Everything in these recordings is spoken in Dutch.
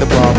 the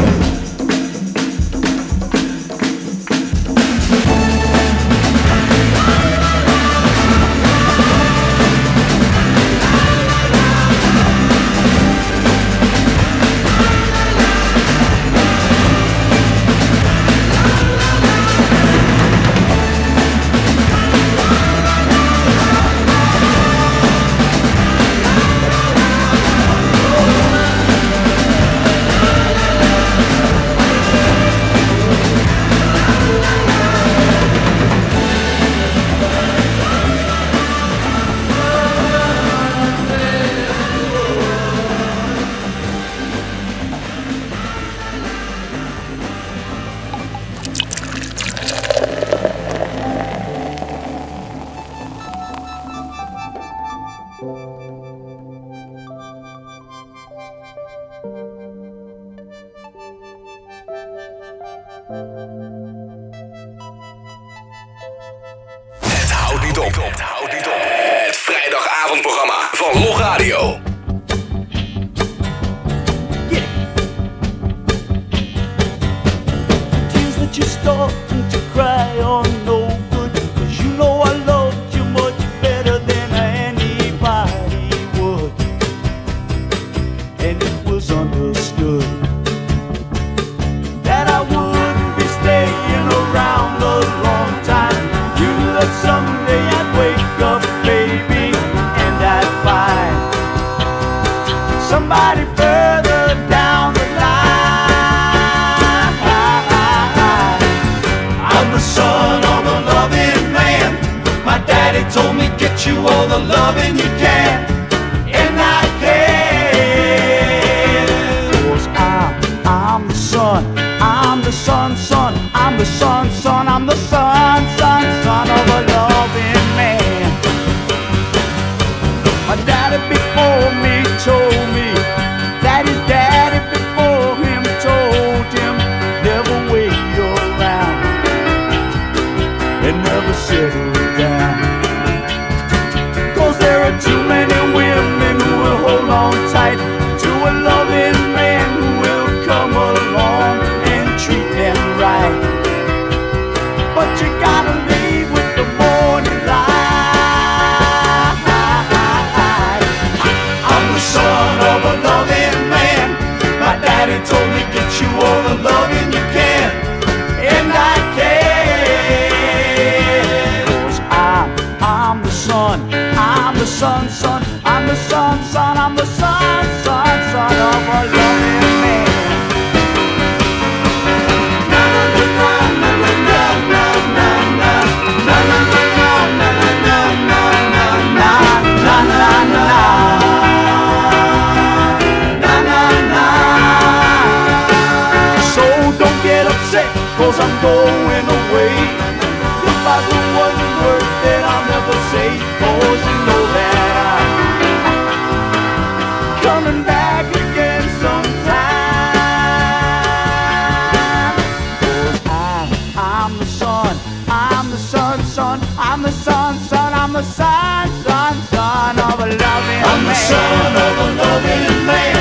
son of a loving man.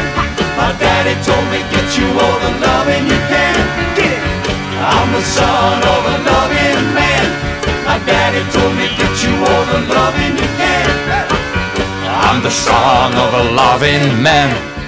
My daddy told me, get you all the loving you can. I'm the son of a loving man. My daddy told me, get you all the loving you can. I'm the son of a loving man.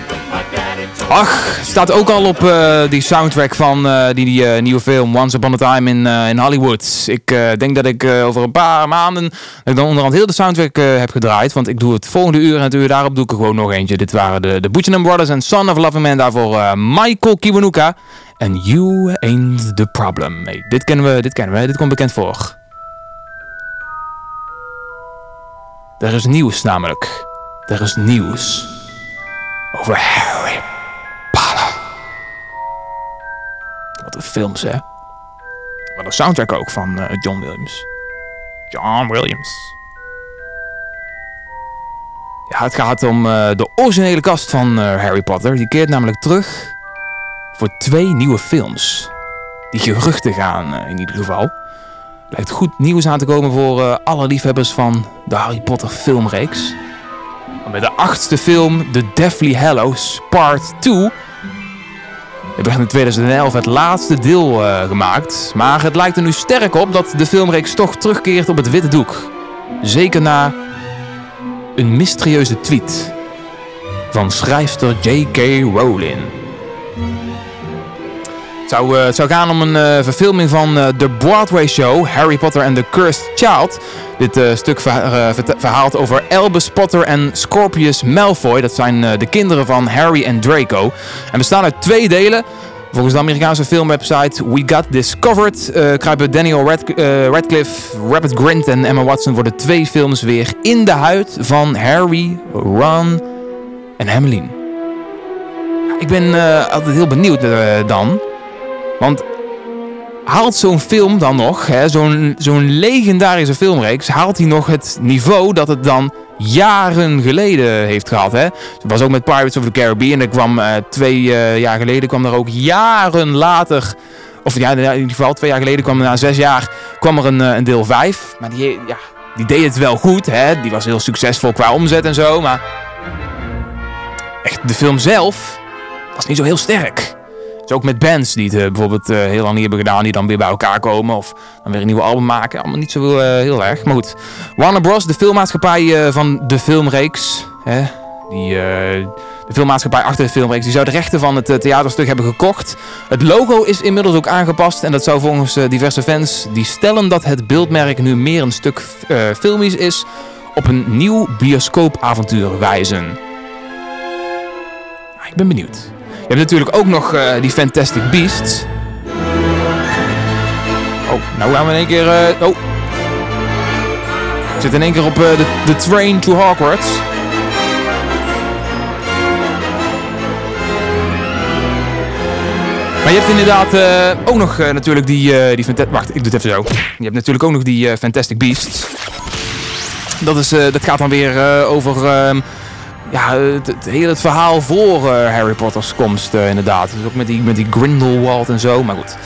Problem. Staat ook al op uh, die soundtrack van uh, die, die uh, nieuwe film Once Upon a Time in, in Hollywood. Ik denk dat ik over een paar maanden ik dan onderhand heel de soundtrack heb gedraaid. Want ik doe het volgende uur en het daarop doe ik er gewoon nog eentje. Dit waren de, de Brothers en Son of Loving Man. Daarvoor Michael Kiwanuka. En You Ain't The Problem. Dit kennen we, dit kennen we, dit komt bekend voor. Er is nieuws namelijk. Er is nieuws over Harry Films, hè. Maar de soundtrack ook van uh, John Williams. John Williams. Ja, het gaat om uh, de originele kast van uh, Harry Potter. Die keert namelijk terug voor twee nieuwe films. Die geruchten gaan in ieder geval. Lijkt goed nieuws aan te komen voor alle liefhebbers van de Harry Potter filmreeks. Met de achtste film, The Deathly Hallows Part 2 Er werd in 2011 het laatste deel uh, gemaakt, maar het lijkt er nu sterk op dat de filmreeks toch terugkeert op het witte doek. Zeker na een mysterieuze tweet van schrijfster J.K. Rowling. Het zou, uh, zou gaan om een uh, verfilming van uh, de Broadway show Harry Potter and the Cursed Child. Dit stuk ver, verhaalt over Albus Potter en Scorpius Malfoy. Dat zijn de kinderen van Harry en Draco. En bestaan uit twee delen. Volgens de Amerikaanse filmwebsite We Got Discovered kruipen Daniel Rad Radcliffe, Robert Grint en Emma Watson voor de twee films weer in de huid van Harry, Ron en Hermeline. Ik ben altijd heel benieuwd dan. Want haalt zo'n film dan nog, zo'n zo'n legendarische filmreeks, haalt hij nog het niveau dat het dan jaren geleden heeft gehad. Hè? Was ook met Pirates of the Caribbean. Er kwam uh, twee uh, jaar geleden, kwam er ook jaren later, of ja, in ieder geval twee jaar geleden, kwam er na zes jaar, kwam er een, uh, een deel 5. Maar die, ja, die deed het wel goed. Hè? Die was heel succesvol qua omzet en zo. Maar echt, de film zelf was niet zo heel sterk. Dus ook met bands die het uh, bijvoorbeeld uh, heel lang niet hebben gedaan, die dan weer bij elkaar komen of dan weer een nieuwe album maken. Allemaal niet zo uh, heel erg. Maar goed, Warner Bros., de filmmaatschappij van de filmreeks, hè, die, de filmmaatschappij achter de filmreeks, die zou de rechten van het theaterstuk hebben gekocht. Het logo is inmiddels ook aangepast en dat zou volgens diverse fans die stellen dat het beeldmerk nu meer een stuk filmisch is, op een nieuw bioscoopavontuur wijzen. Ik ben benieuwd. Hebt natuurlijk ook nog uh, die Fantastic Beasts. Oh, nou gaan we in één keer... Uh, oh. Zit in één keer op uh, de, de train to Hogwarts. Maar je hebt inderdaad ook nog natuurlijk die, die. Wacht, ik doe het even zo. Je hebt natuurlijk ook nog die Fantastic Beasts. Dat, is, dat gaat dan weer over ehm, ja, het, hele het verhaal voor uh, Harry Potter's komst uh, inderdaad. Dus ook met die, met die Grindelwald en zo, maar goed.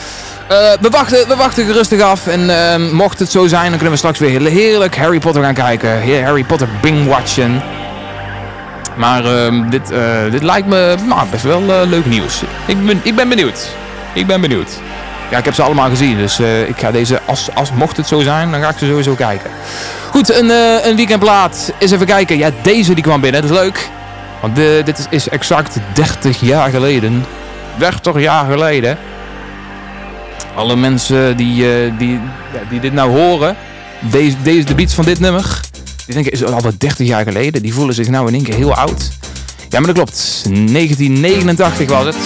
Uh, we, wachten, we wachten gerustig af en ehm, mocht het zo zijn, dan kunnen we straks weer heerlijk Harry Potter gaan kijken. Harry Potter bing-watchen. Maar ehm, dit, dit lijkt me nou, best wel leuk nieuws. Ik ben, ik ben benieuwd. Ik ben benieuwd. Ja, ik heb ze allemaal gezien, dus ik ga deze, als, als mocht het zo zijn, dan ga ik ze sowieso kijken. Goed, een, uh, een weekendplaat. Eens even kijken. Ja, deze die kwam binnen. Dat is leuk. Want de, dit is, is, exact 30 jaar geleden. 30 jaar geleden. Alle mensen die, uh, die, die dit nou horen. Deze, deze, de beats van dit nummer. Die denken, is al wat 30 jaar geleden. Die voelen zich nou in één keer heel oud. Ja, maar dat klopt. 1989 was het.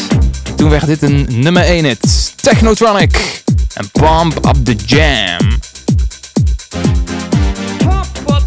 Toen werd dit een nummer 1 hit. Technotronic. En Pump Up The Jam.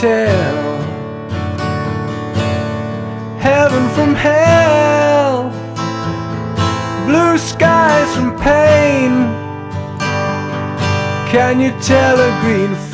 tell heaven from hell, blue skies from pain. Can you tell a green?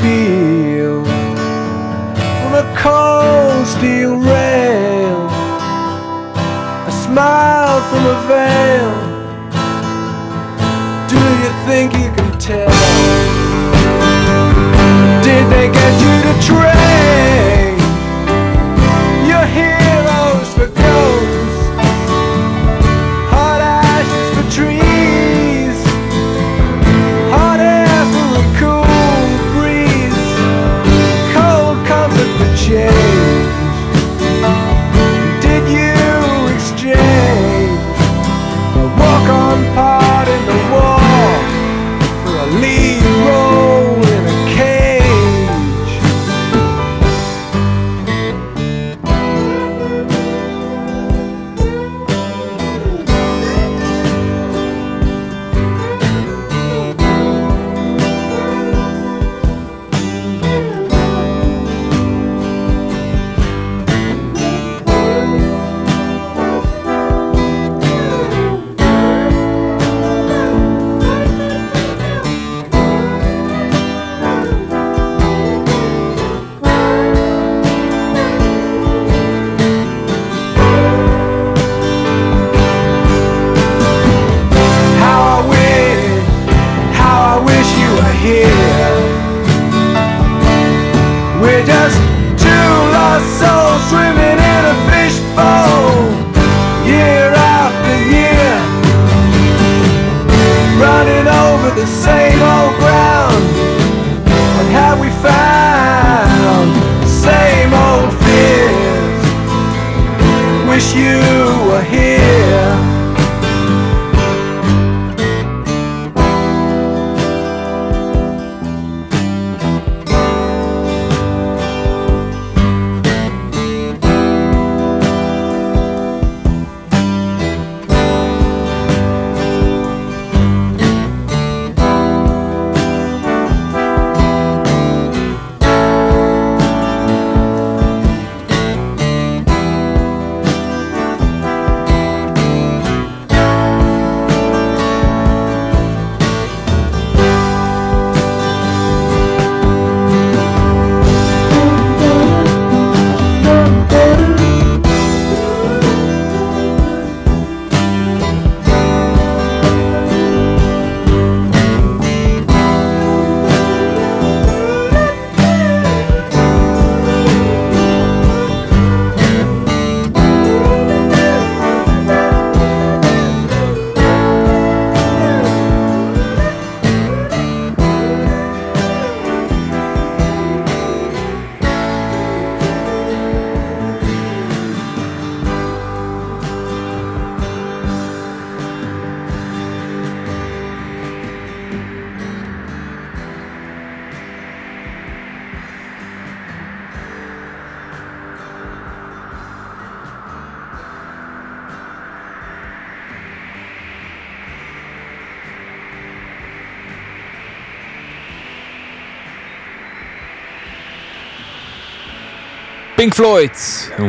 Pink Floyd,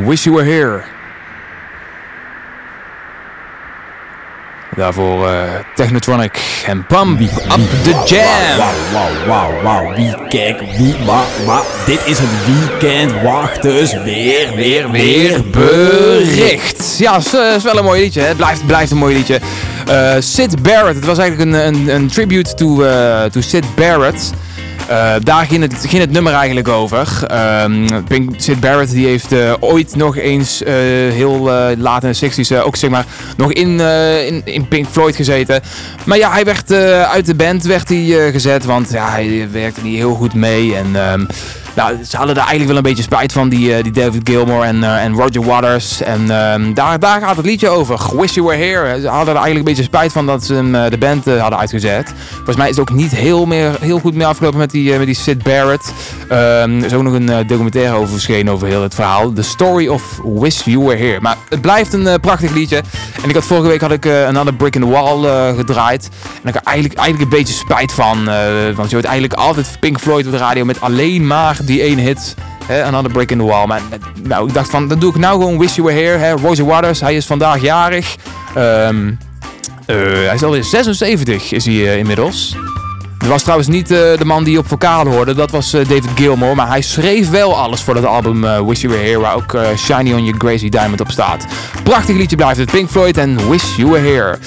Wish You Were Here. Daarvoor uh, Technotronic en Bump Up The Jam. Wauw, wauw, wauw, wauw. Wie, kijk, wie, maar, maar. Dit is het weekend. Wacht dus weer, weer, weer bericht. Ja, is, is wel een mooi liedje. Hè? Het blijft, blijft een mooi liedje. Uh, Sid Barrett, het was eigenlijk een, een, een tribute to, uh, to Sid Barrett. Uh, daar ging het, ging het nummer eigenlijk over. Um, Pink, Sid Barrett die heeft uh, ooit nog eens uh, heel laat in de 60s ook zeg maar nog in, in, in, Pink Floyd gezeten. Maar ja, hij werd uit de band werd hij, gezet, want ja, hij werkte niet heel goed mee. En um, nou, ze hadden daar eigenlijk wel een beetje spijt van, die, uh, die David Gilmour en, uh, en Roger Waters. En uh, daar, daar gaat het liedje over. Wish You Were Here. Ze hadden er eigenlijk een beetje spijt van dat ze hem de band hadden uitgezet. Volgens mij is het ook niet heel, meer, heel goed meer afgelopen met die, met die Sid Barrett. Um, er is ook nog een documentaire over verschenen over heel het verhaal. The Story of Wish You Were Here. Maar het blijft een prachtig liedje. En ik had vorige week had ik Another Brick in the Wall gedraaid. En ik had eigenlijk, eigenlijk een beetje spijt van. want je hoort eigenlijk altijd Pink Floyd op de radio met alleen maar die één hit. Hè, Another Break in the Wall. Maar nou, ik dacht van, dan doe ik nou gewoon Wish You Were Here. Hè. Roger Waters, hij is vandaag jarig. Um, uh, hij is alweer 76 is hij uh, inmiddels. Het was trouwens niet uh, de man die op vocaal hoorde, dat was uh, David Gilmour. Maar hij schreef wel alles voor dat album uh, Wish You Were Here, waar ook Shiny on Your Gracie Diamond op staat. Prachtig liedje blijft het, Pink Floyd en Wish You Were Here.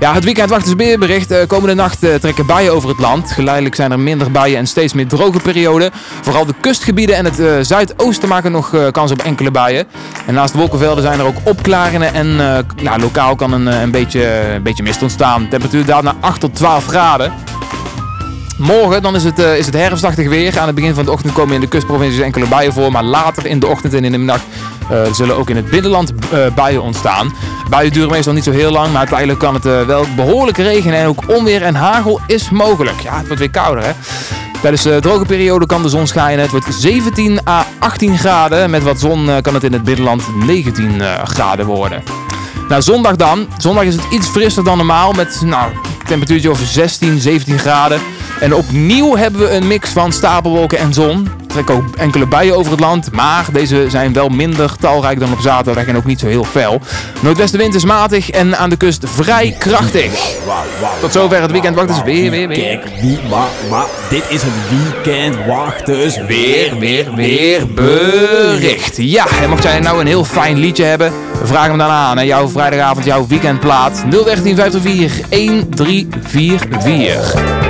Ja, het weekend wacht is weerbericht. komende nacht trekken buien over het land. Geleidelijk zijn er minder buien en steeds meer droge perioden. Vooral de kustgebieden en het zuidoosten maken nog kans op enkele buien. En naast wolkenvelden zijn er ook opklaringen en nou, lokaal kan een, een, beetje, een beetje mist ontstaan. temperatuur daalt naar 8 tot 12 graden. Morgen dan is, het, uh, is het herfstachtig weer. Aan het begin van de ochtend komen in de kustprovincies enkele buien voor. Maar later in de ochtend en in de middag uh, zullen ook in het binnenland uh, buien ontstaan. Buien duren meestal niet zo heel lang. Maar uiteindelijk kan het wel behoorlijk regenen. En ook onweer en hagel is mogelijk. Ja, het wordt weer kouder hè. Tijdens de droge periode kan de zon schijnen. Het wordt 17 à 18 graden. Met wat zon kan het in het binnenland 19 graden worden. Nou, zondag dan. Zondag is het iets frisser dan normaal. Met nou, temperatuurtje over 16, 17 graden. En opnieuw hebben we een mix van stapelwolken en zon. Er trekken ook enkele buien over het land, maar deze zijn wel minder talrijk dan op zaterdag en ook niet zo heel fel. Noordwestenwind is matig en aan de kust vrij krachtig. Tot zover het weekend wacht dus weer, weer, weer. Kijk, wie, maar, maar, dit is het weekend wacht dus weer, weer, weer bericht. Ja, en mocht jij nou een heel fijn liedje hebben, vraag hem dan aan. En jouw vrijdagavond, jouw weekendplaat 01954 1344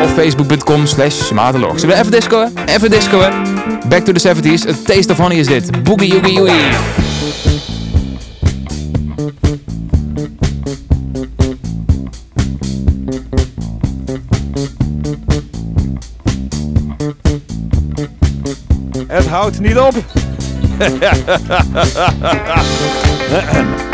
of facebook.com slash madelog. Zullen we even discoen? Even discoen. Back to the 70s. A taste of honey is dit. Boogie Yoogie Yoogie. Het houdt niet op.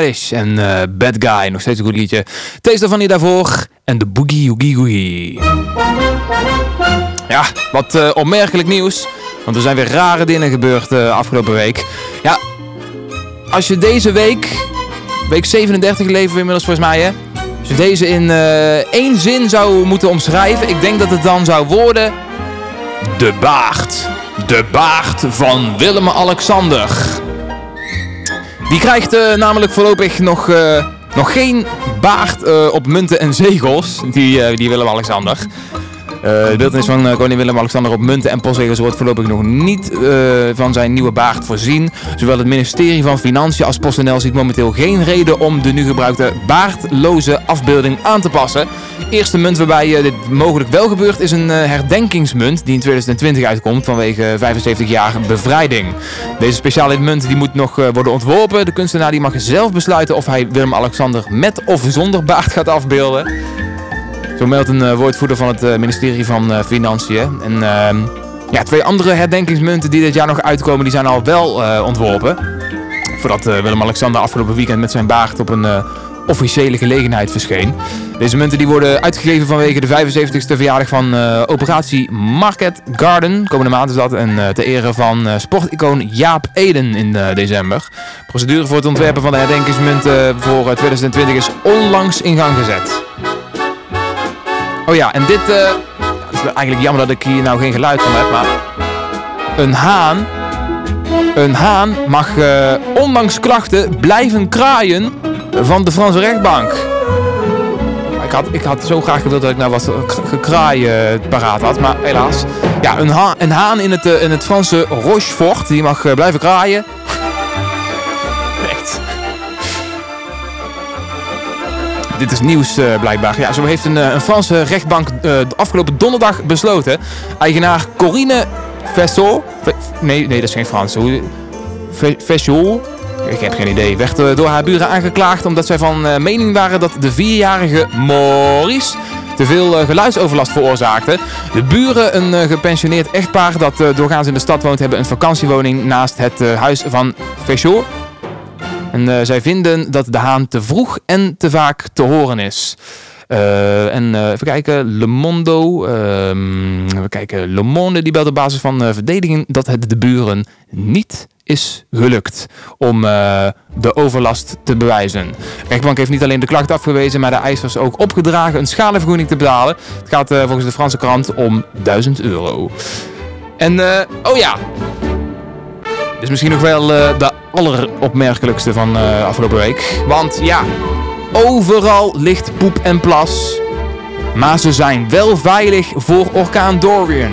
En eh, Bad Guy. Nog steeds een goed liedje. Taste van hier daarvoor. En de Boogie Oogie Oogie. Ja, wat eh, opmerkelijk nieuws. Want er zijn weer rare dingen gebeurd eh, afgelopen week. Ja, als je deze week, week 37 leven we inmiddels volgens mij hè. Als je deze in één zin zou moeten omschrijven. Ik denk dat het dan zou worden... De baard. De baard van Willem-Alexander. Die krijgt eh, namelijk voorlopig nog, eh, nog geen baard eh, op munten en zegels. Die, die Willem-Alexander. Eh, de beeldenis van eh, koning Willem-Alexander op munten en postzegels wordt voorlopig nog niet eh, van zijn nieuwe baard voorzien. Zowel het ministerie van Financiën als PostNL ziet momenteel geen reden om de nu gebruikte baardloze afbeelding aan te passen. Eerste munt waarbij dit mogelijk wel gebeurt is een herdenkingsmunt die in 2020 uitkomt vanwege 75 jaar bevrijding. Deze speciale munt die moet nog worden ontworpen. De kunstenaar die mag zelf besluiten of hij Willem-Alexander met of zonder baard gaat afbeelden. Zo meldt een eh, woordvoerder van het eh, ministerie van eh, Financiën. En ehm, ja, twee andere herdenkingsmunten die dit jaar nog uitkomen, die zijn al wel ontworpen. Voordat Willem-Alexander afgelopen weekend met zijn baard op een officiële gelegenheid verscheen. Deze munten die worden uitgegeven vanwege de 75ste verjaardag van operatie Market Garden. Komende maand is dat. En uh, ter ere van uh, sporticoon Jaap Eden in december. De procedure voor het ontwerpen van de herdenkingsmunten voor 2020 is onlangs in gang gezet. Oh ja, en dit... het is eigenlijk jammer dat ik hier nou geen geluid van heb, maar... Een haan... Een haan mag ondanks klachten blijven kraaien van de Franse rechtbank. Ik had, ik had zo graag gewild dat ik nou wat gekraai uh, paraat had, maar helaas. Ja, een, een haan in het, in het Franse Rochefort, die mag blijven kraaien. Dit is nieuws blijkbaar. Ja, zo heeft een, een Franse rechtbank afgelopen donderdag besloten. Eigenaar Corinne Vessel. nee, nee, dat is geen Frans. Vessel ik heb geen idee, werd eh, door haar buren aangeklaagd omdat zij van eh, mening waren dat de vierjarige Maurice te veel eh, geluidsoverlast veroorzaakte. De buren, een gepensioneerd echtpaar dat doorgaans in de stad woont, hebben een vakantiewoning naast het huis van Fechot. En zij vinden dat de haan te vroeg en te vaak te horen is. Uh, en uh, even kijken, Le Mondo. Even kijken, Le Monde die belt op basis van verdediging dat het de buren niet is gelukt om de overlast te bewijzen. De rechtbank heeft niet alleen de klacht afgewezen, maar de eisers ook opgedragen een schadevergoeding te betalen. Het gaat volgens de Franse krant om 1000 euro. En, uh, oh ja. Dit is misschien nog wel de alleropmerkelijkste van afgelopen week. Want ja, overal ligt poep en plas. Maar ze zijn wel veilig voor orkaan Dorian.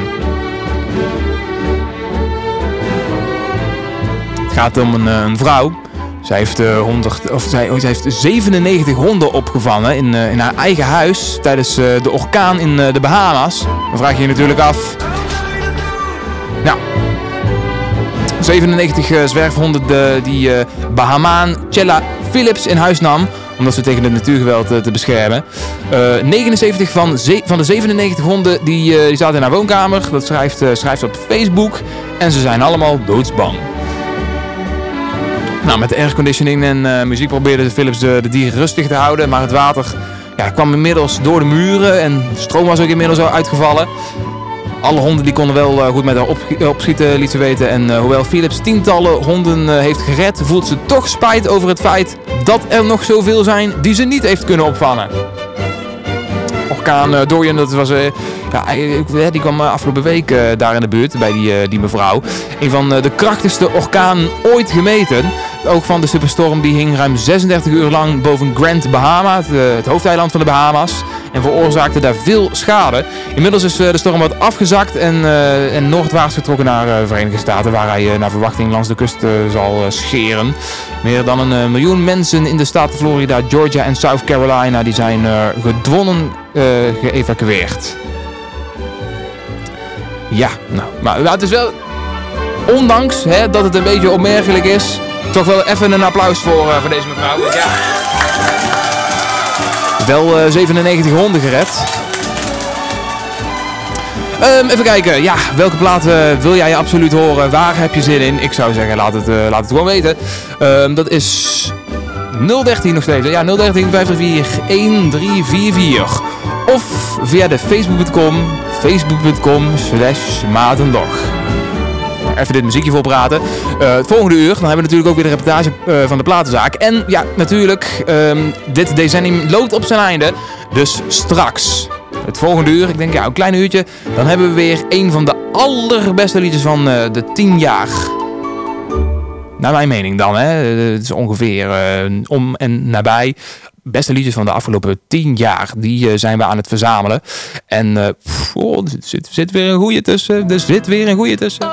gaat om een, eh, een vrouw. Zij heeft, uh, 100, of zij, zij heeft 97 honden opgevangen in, in haar eigen huis tijdens de orkaan in de Bahama's. Dan vraag je je natuurlijk af. Nou, 97 zwerfhonden de, die Bahamaan Chella Phillips in huis nam omdat ze tegen het natuurgeweld te beschermen. 79 van, van de 97 honden die, die zaten in haar woonkamer. Dat schrijft, schrijft op Facebook. En ze zijn allemaal doodsbang. Nou, met de airconditioning en muziek probeerde Philips de, de dieren rustig te houden. Maar het water ja, kwam inmiddels door de muren en de stroom was ook inmiddels al uitgevallen. Alle honden die konden wel uh, goed met haar op, opschieten, liet ze weten. En uh, hoewel Philips tientallen honden heeft gered, voelt ze toch spijt over het feit dat er nog zoveel zijn die ze niet heeft kunnen opvangen. Orkaan Dorian, dat was ja, die kwam afgelopen week daar in de buurt bij die, die mevrouw. Een van de krachtigste orkanen ooit gemeten. Oog van de superstorm die hing ruim 36 uur lang boven Grand Bahama, het, eh, hoofdeiland van de Bahama's. En veroorzaakte daar veel schade. Inmiddels is eh, de storm wat afgezakt en, en noordwaarts getrokken naar de Verenigde Staten. Waar hij naar verwachting langs de kust zal scheren. Meer dan een miljoen mensen in de staten Florida, Georgia en South Carolina die zijn gedwongen geëvacueerd. Ja, nou, maar, het is wel ondanks hè, dat het een beetje opmerkelijk is, toch wel even een applaus voor, uh, voor deze mevrouw. Ja. Wel uh, 97 honden gered. Um, even kijken, ja, welke platen wil jij absoluut horen? Waar heb je zin in? Ik zou zeggen, laat het, laat het gewoon weten. Um, dat is 013 nog steeds. Ja, 013 534 1344. Of via de facebook.com, facebook.com slash matendog even dit muziekje voor praten. Uh, het volgende uur, dan hebben we natuurlijk ook weer de reportage uh, van de platenzaak. En ja, natuurlijk, um, dit decennium loopt op zijn einde. Dus straks, het volgende uur, ik denk ja, een klein uurtje, dan hebben we weer een van de allerbeste liedjes van uh, de 10 jaar. Naar mijn mening dan, hè. Het is ongeveer om en nabij beste liedjes van de afgelopen 10 jaar. Die uh, zijn we aan het verzamelen. En uh, oh, er zit, zit, weer een goeie tussen. Er zit weer een goeie tussen.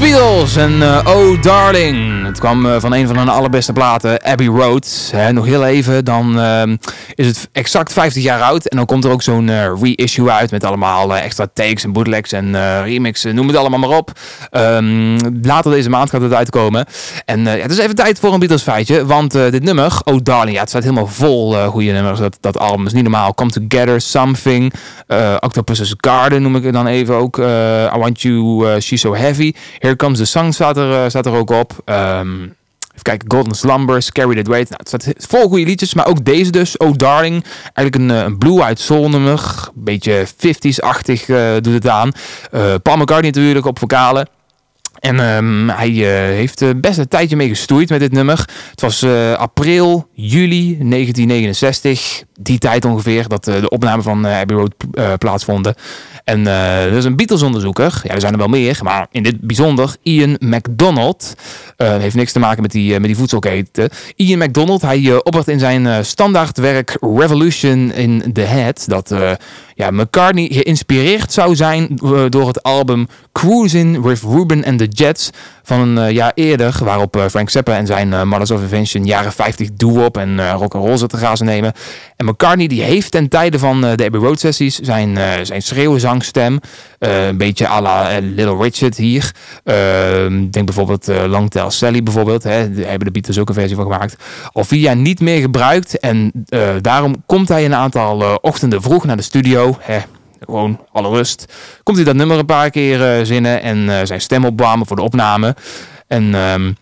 Dawn. Beatles en eh, Oh Darling. Het kwam eh, van een van hun allerbeste platen, Abbey Road. Nog heel even, dan ehm, is het exact 50 jaar oud. En dan komt er ook zo'n eh, reissue uit met allemaal extra takes en bootlegs en remixen. Noem het allemaal maar op. Ehm, later deze maand gaat het uitkomen. En het is even tijd voor een Beatles feitje. Want dit nummer, Oh Darling, ja, het staat helemaal vol goede nummers. Dat, dat album is niet normaal. Come Together, Something, Octopus's Garden noem ik het dan even ook. I Want You, She's So Heavy. Here Comes the Sun staat er, eh, staat er ook op. Ehm, even kijken, Golden Slumbers, Carry That Weight. Nou, het staat vol goede liedjes, maar ook deze dus, Oh Darling. Eigenlijk een, eh, een blue-eyed soul nummer. Beetje 50s-achtig eh, doet het aan. Eh, Paul McCartney natuurlijk op vocalen. En ehm, hij eh, heeft eh, best een tijdje mee gestoeid met dit nummer. Het was eh, april, juli 1969. Die tijd ongeveer dat de opname van Abbey Road plaatsvonden. En er is een Beatles-onderzoeker. Ja, er zijn er wel meer. Maar in dit bijzonder Ian MacDonald. Heeft niks te maken met die, met die voedselketen. Ian MacDonald, hij oppert in zijn standaardwerk Revolution in the Head... dat ja, McCartney geïnspireerd zou zijn eh, door het album Cruising with Ruben and the Jets van een eh, jaar eerder, waarop eh, Frank Zappa en zijn Mothers of Invention jaren 50 doo-wop en eh rock and roll zitten grazen nemen. En McCartney die heeft ten tijde van eh, de Abbey Road sessies zijn, eh zijn schreeuwzangstem, eh, een beetje à la Little Richard hier. Eh, denk bijvoorbeeld Long Tall Sally bijvoorbeeld, hè, daar hebben de Beatles ook een versie van gemaakt. Vier jaar niet meer gebruikt en daarom komt hij een aantal ochtenden vroeg naar de studio. Hè, gewoon alle rust. Komt hij dat nummer een paar keer zinnen en zijn stem opwarmen voor de opname. En ehm,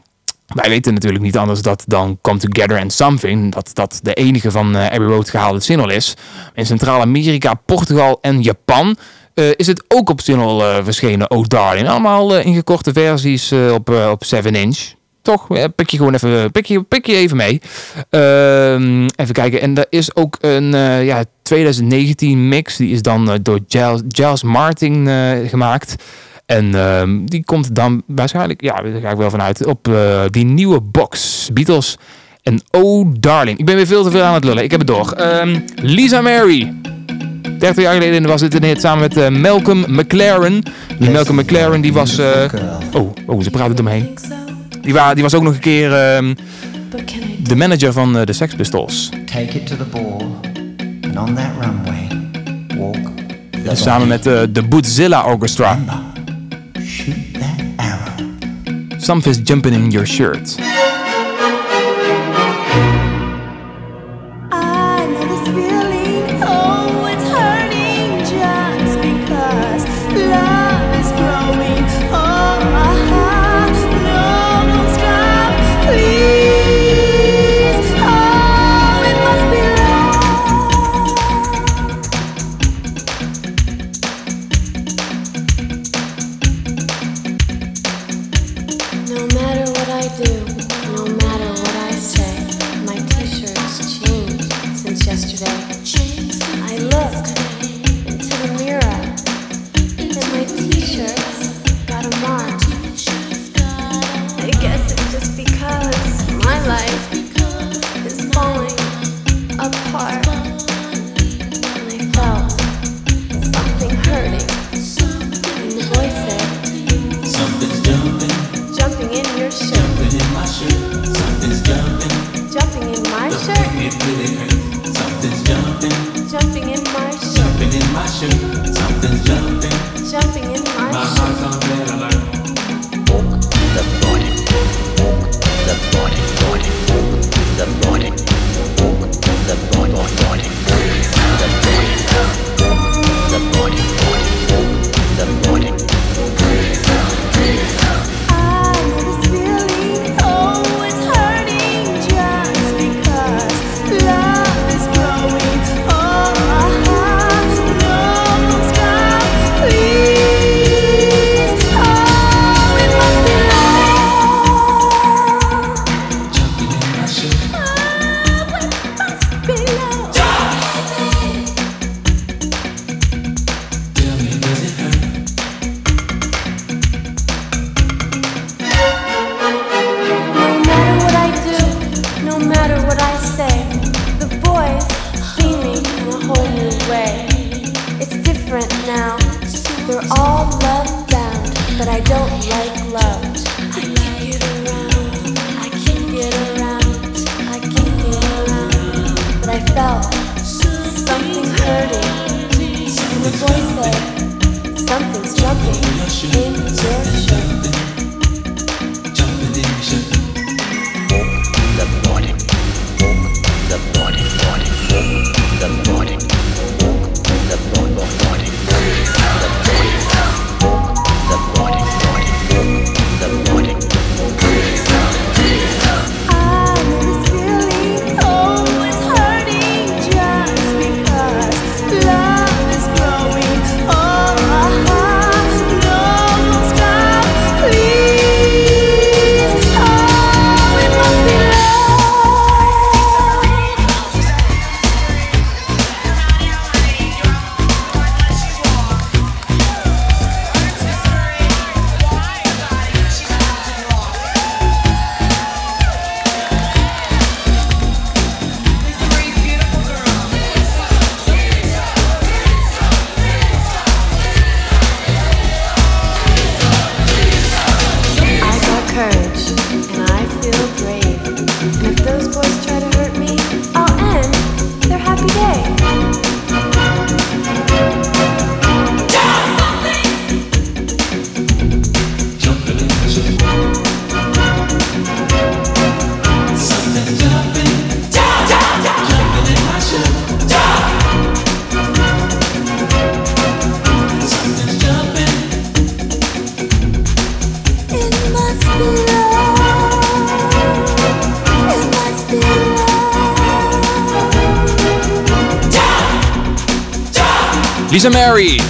wij weten natuurlijk niet anders dat dan Come Together and Something, dat dat de enige van eh, Abbey Road gehaalde single is. In Centraal-Amerika, Portugal en Japan eh, is het ook op single eh, verschenen, Oh Darling. Allemaal eh, ingekorte versies eh, op, eh, op 7 inch. Toch, eh, pik je gewoon even, pik je, pik je even mee. Ehm, even kijken. En er is ook een eh, ja, 2019 mix. Die is dan eh, door Giles, Giles Martin eh, gemaakt. En ehm, die komt dan waarschijnlijk, ja, daar ga ik wel vanuit, op eh, die nieuwe box. Beatles en Oh Darling. Ik ben weer veel te veel aan het lullen. Ik heb het door. Ehm, Lisa Mary. 30 jaar geleden was het een hit samen met eh, Malcolm McLaren. Die Malcolm McLaren die was... eh, oh, oh, ze praten eromheen. Die, wa die was ook nog een keer ehm, de manager van de Sex Pistols. Take it to the ball, and on that runway, walk samen met de Bootzilla Orchestra. Shoot that arrow. Something's jumping in your shirt. Mary.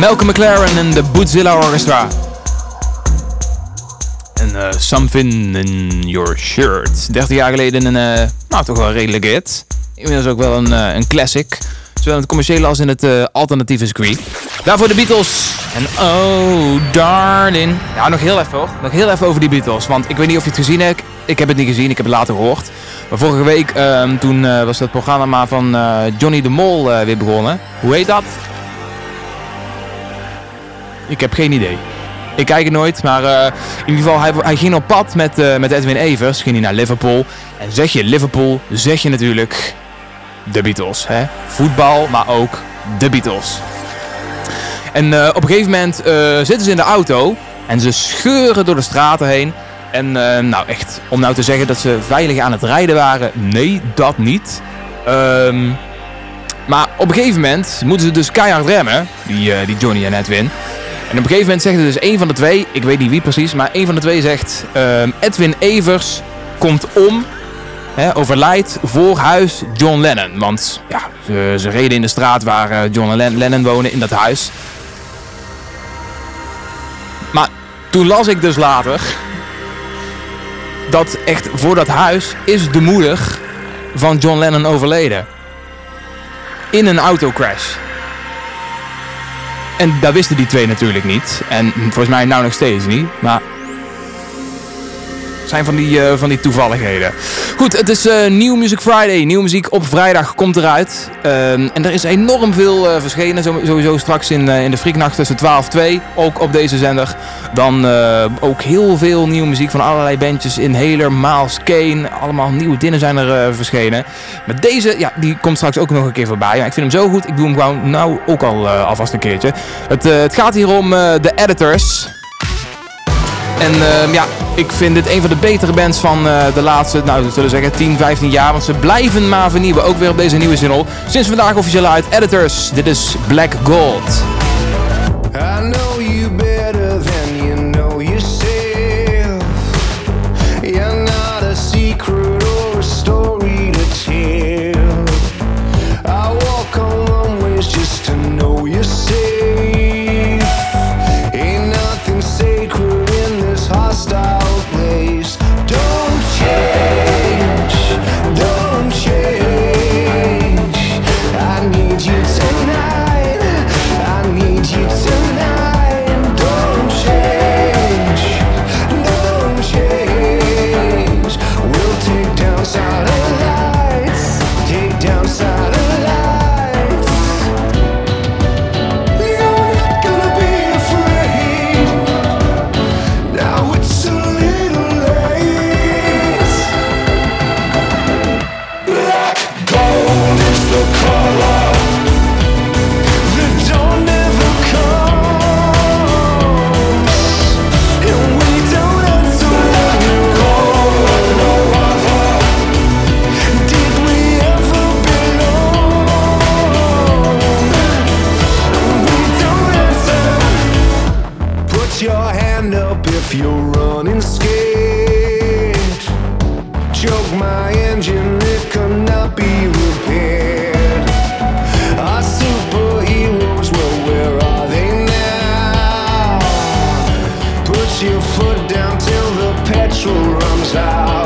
Malcolm McLaren en de Bootzilla Orchestra. En eh, Something in Your Shirt. 30 jaar geleden een, eh, nou toch wel redelijk hit. Inmiddels ook wel een, eh, een classic. Zowel in het commerciële als in het alternatieve circuit. Daarvoor de Beatles. En oh, darling. Ja, nog heel even hoor. Nog heel even over die Beatles. Want ik weet niet of je het gezien hebt. Ik heb het niet gezien, ik heb het later gehoord. Maar vorige week, ehm, toen eh, was dat programma van eh, Johnny de Mol eh, weer begonnen. Hoe heet dat? Ik heb geen idee. Ik kijk het nooit, maar in ieder geval, hij, hij ging op pad met, met Edwin Evers. Ging hij naar Liverpool. En zeg je Liverpool, zeg je natuurlijk de Beatles. Hè? Voetbal, maar ook de Beatles. En op een gegeven moment zitten ze in de auto en ze scheuren door de straten heen. En eh, nou echt, om nou te zeggen dat ze veilig aan het rijden waren, nee, dat niet. Ehm, maar op een gegeven moment moeten ze dus keihard remmen, die, eh, die Johnny en Edwin. En op een gegeven moment zegt dus één van de twee, ik weet niet wie precies, maar één van de twee zegt: ehm, Edwin Evers komt om, hè, overlijdt voor huis John Lennon. Want ja, ze, ze reden in de straat waar eh, John en Len- Lennon wonen, in dat huis. Maar toen las ik dus later dat echt voor dat huis is de moeder van John Lennon overleden. In een autocrash. En dat wisten die twee natuurlijk niet. En volgens mij nou nog steeds niet. Maar zijn van die, eh, van die toevalligheden. Goed, het is eh New Music Friday. Nieuwe muziek op vrijdag komt eruit. Ehm, en er is enorm veel eh, verschenen. Sowieso straks in, in de Frieknacht tussen 12 en 2. Ook op deze zender. Dan ook heel veel nieuwe muziek van allerlei bandjes. Inhaler, Miles Kane. Allemaal nieuwe dingen zijn er verschenen. Maar deze, ja, die komt straks ook nog een keer voorbij. Maar ik vind hem zo goed. Ik doe hem gewoon nou ook al alvast een keertje. Het, het gaat hier om de editors. En ehm, ja, ik vind dit een van de betere bands van eh, de laatste, nou zullen zeggen 10, 15 jaar. Want ze blijven maar vernieuwen. Ook weer op deze nieuwe single. Sinds vandaag officieel uit Editors. Dit is Black Gold. I if you're running scared. Choke my engine, it cannot be repaired. Our superheroes, well, where are they now? Put your foot down till the petrol runs out.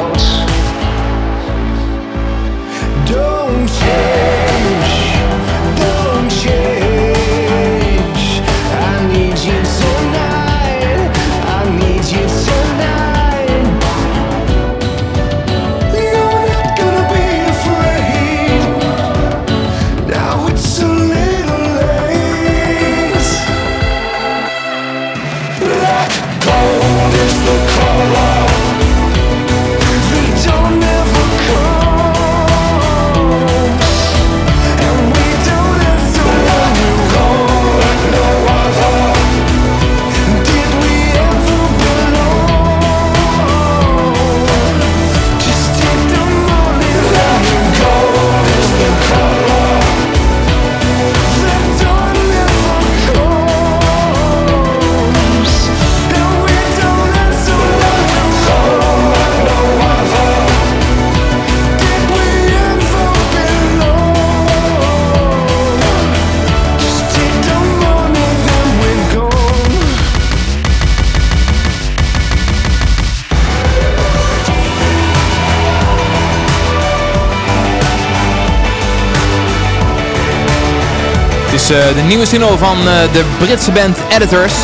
Eh, de nieuwe single van eh, de Britse band Editors.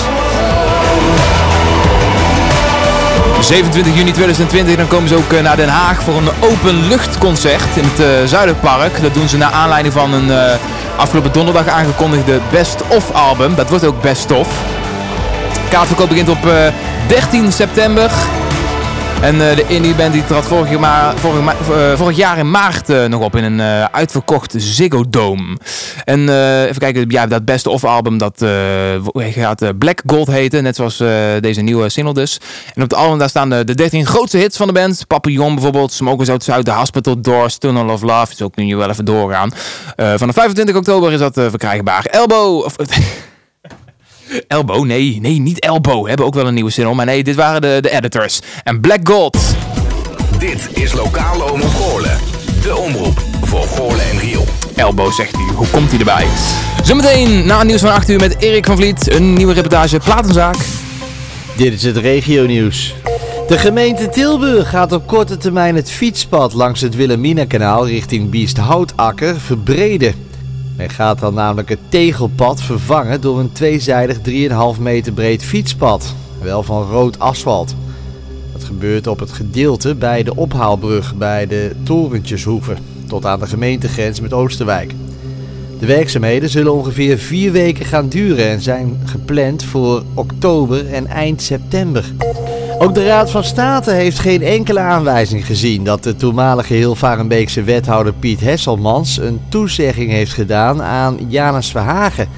27 juni 2020 dan komen ze ook eh, naar Den Haag voor een openluchtconcert in het Zuiderpark. Dat doen ze naar aanleiding van een afgelopen donderdag aangekondigde Best Of album. Dat wordt ook Best Of. Kaartverkoop begint op eh, 13 september. En eh, de indie band die trad vorig, vorig, eh, vorig jaar in maart eh, nog op in een uitverkocht Ziggo Dome. En even kijken, ja, dat beste of album dat gaat Black Gold heten, net zoals deze nieuwe single dus. En op het album daar staan de, de 13 grootste hits van de band. Papillon bijvoorbeeld, Smokers Outside, The Hospital Doors, Tunnel of Love. Dus ook nu wel even doorgaan. Vanaf 25 oktober is dat verkrijgbaar. Elbow, of... Elbow, nee, nee, niet Elbow. We hebben ook wel een nieuwe single, maar nee, dit waren de, de editors. En Black Gold. Dit is Lokale Omroep Goorlen. De omroep voor Goorlen en Riel. Elbow zegt hij. Hoe komt hij erbij? Zometeen na het nieuws van 8 uur met Erik van Vliet. Een nieuwe reportage Platenzaak. Dit is het regionieuws. De gemeente Tilburg gaat op korte termijn het fietspad langs het Wilhelmina-kanaal richting Biesthoutakker verbreden. Men gaat dan namelijk het tegelpad vervangen door een tweezijdig 3,5 meter breed fietspad. Wel van rood asfalt. Dat gebeurt op het gedeelte bij de ophaalbrug bij de Torentjeshoeve tot aan de gemeentegrens met Oosterwijk. De werkzaamheden zullen ongeveer vier weken gaan duren en zijn gepland voor oktober en eind september. Ook de Raad van State heeft geen enkele aanwijzing gezien dat de toenmalige Hilvarenbeekse wethouder Piet Hesselmans een toezegging heeft gedaan aan Janus Verhagen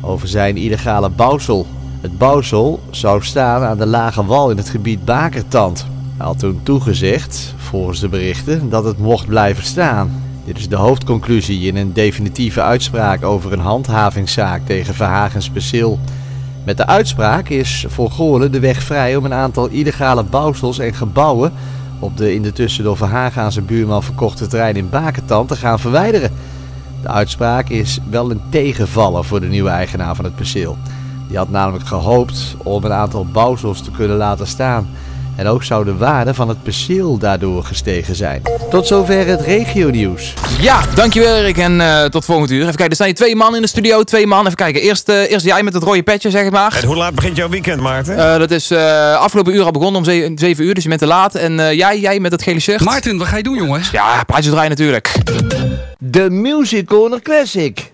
over zijn illegale bouwsel. Het bouwsel zou staan aan de lage wal in het gebied Bakertand. Hij had toen toegezegd, volgens de berichten, dat het mocht blijven staan. Dit is de hoofdconclusie in een definitieve uitspraak over een handhavingszaak tegen Verhagens perceel. Met de uitspraak is voor Goorlen de weg vrij om een aantal illegale bouwsels en gebouwen op de in de tussen door Verhagen aan zijn buurman verkochte terrein in Bakertand te gaan verwijderen. De uitspraak is wel een tegenvaller voor de nieuwe eigenaar van het perceel. Die had namelijk gehoopt om een aantal bouwsels te kunnen laten staan. En ook zou de waarde van het perceel daardoor gestegen zijn. Tot zover het regionieuws. Ja, dankjewel Erik en eh, tot volgend uur. Even kijken, er staan hier twee man in de studio. Twee man. Even kijken, eerst, eh, eerst jij met het rode petje, zeg maar. En hoe laat begint jouw weekend, Maarten? Eh, dat is eh, afgelopen uur al begonnen om 7 uur, dus je bent te laat. En eh, jij, jij met het gele shirt. Maarten, wat ga je doen, jongens? Ja, plaatjes draaien natuurlijk. De Music Corner Classic.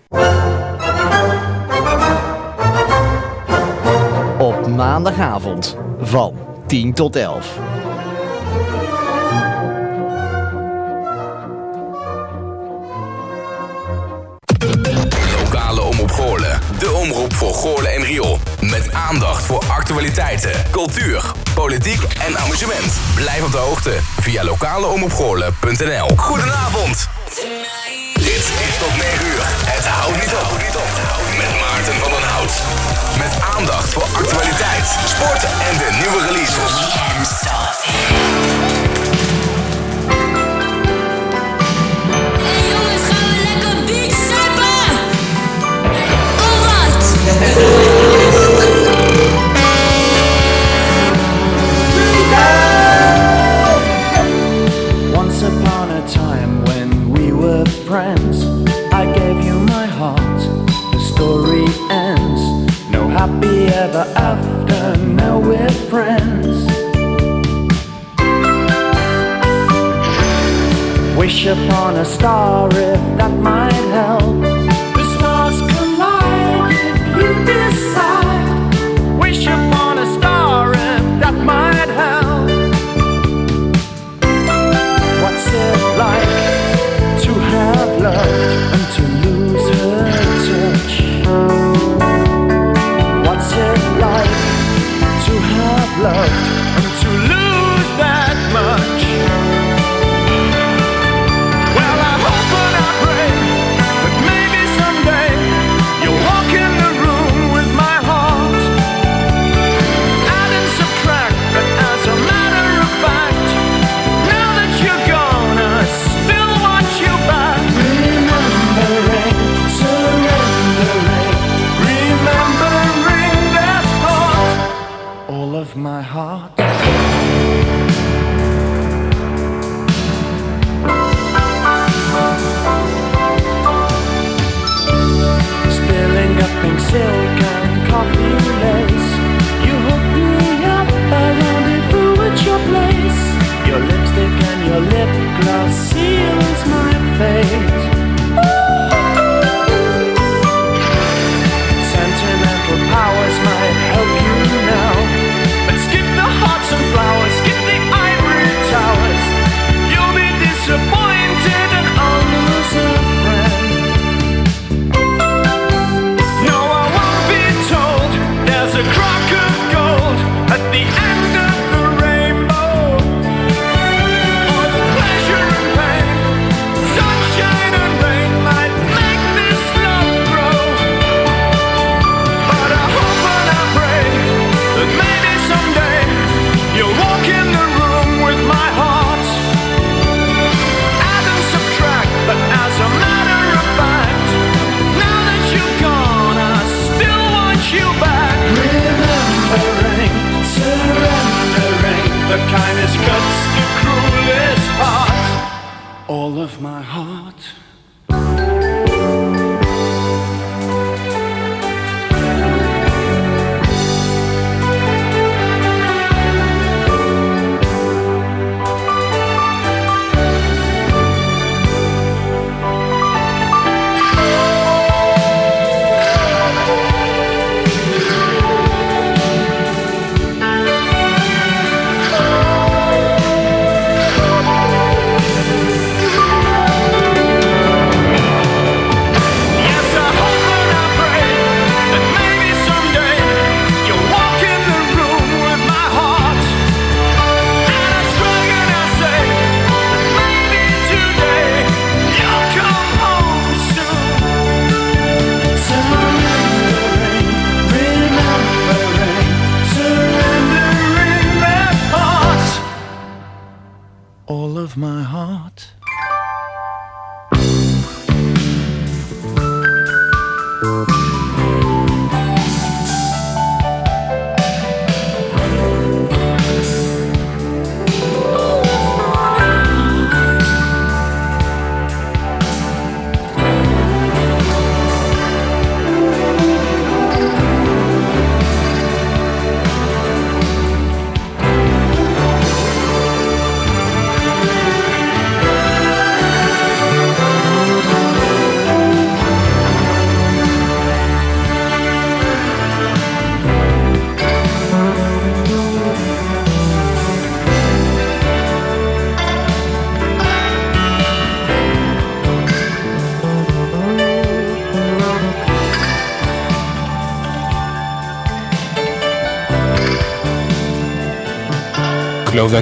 Op maandagavond van 10 tot 11. Lokale Omroep Goorlen. De omroep voor Goorlen en Riool. Met aandacht voor actualiteiten, cultuur, politiek en amusement. Blijf op de hoogte via lokaleomroepgoorlen.nl. Goedenavond. Dit is tot 9 uur. Het houdt niet op. Met Maarten van den Hout. Met aandacht voor actualiteit, sport en de nieuwe releases. Hey jongens, gaan we lekker beach. ever after. Now we're friends. Wish upon a star if that might help.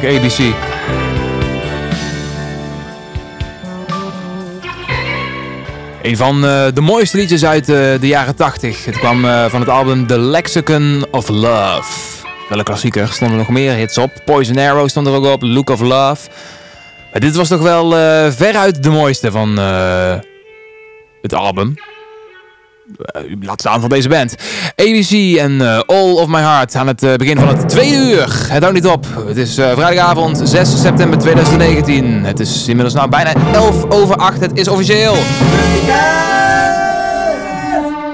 ABC. Een van eh, de mooiste liedjes uit eh, de jaren 80. Het kwam eh, van het album The Lexicon of Love. Wel een klassieker, stonden nog meer hits op. Poison Arrow stond er ook op, Look of Love. Dit was toch wel veruit de mooiste van het album. laat staan van deze band. ABC en eh, All of My Heart aan het eh, begin van het tweede uur. Het houdt niet op. Het is eh, vrijdagavond 6 september 2019. Het is inmiddels nou bijna 11 over 8. Het is officieel.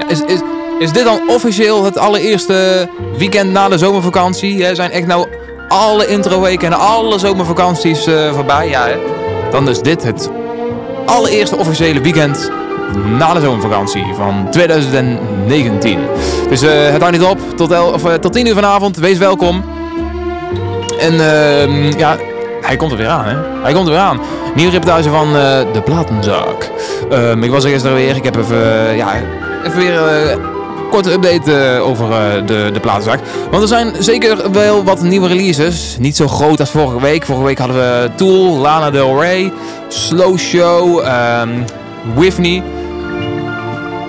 Is, is, is dit dan officieel het allereerste weekend na de zomervakantie? Hè? Zijn echt nou alle introweken en alle zomervakanties voorbij? Ja, hè? dan is dit het allereerste officiële weekend na de zomervakantie van 2019. Dus eh, het houdt niet op. Tot, el, of, eh, tot 10 uur vanavond. Wees welkom. En ehm, ja, hij komt er weer aan, hè? Hij komt er weer aan. Nieuwe reportage van eh, De Platenzaak. Ehm, ik was er gisteren weer. Ik heb even, ja, even weer een korte update over de, de Platenzaak. Want er zijn zeker wel wat nieuwe releases. Niet zo groot als vorige week. Vorige week hadden we Tool, Lana Del Rey, Slow Show, ehm Whitney.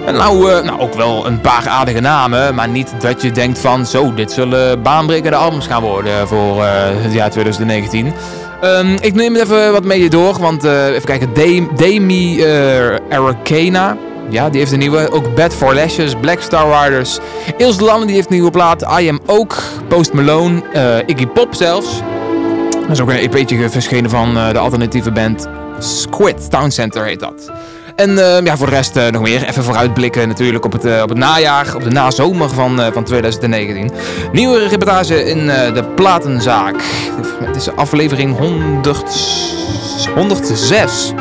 En nou, eh, nou, ook wel een paar aardige namen, maar niet dat je denkt van zo, dit zullen baanbrekende albums gaan worden voor eh, het jaar 2019. Ehm, ik neem het even wat mee door, want eh, even kijken, Demi eh Arcana, ja, die heeft een nieuwe. Ook Bad for Lashes, Black Star Riders. Ilse de Lange, die heeft een nieuwe plaat. I Am ook, Post Malone, eh, Iggy Pop zelfs. Er is ook een EP'tje verschenen van de alternatieve band Squid. Town Center heet dat. En eh, ja, voor de rest eh, nog meer. Even vooruitblikken natuurlijk op het, eh, op het najaar, op de nazomer van, eh, van 2019. Nieuwe reportage in eh, de Platenzaak. Het is aflevering 100, 106.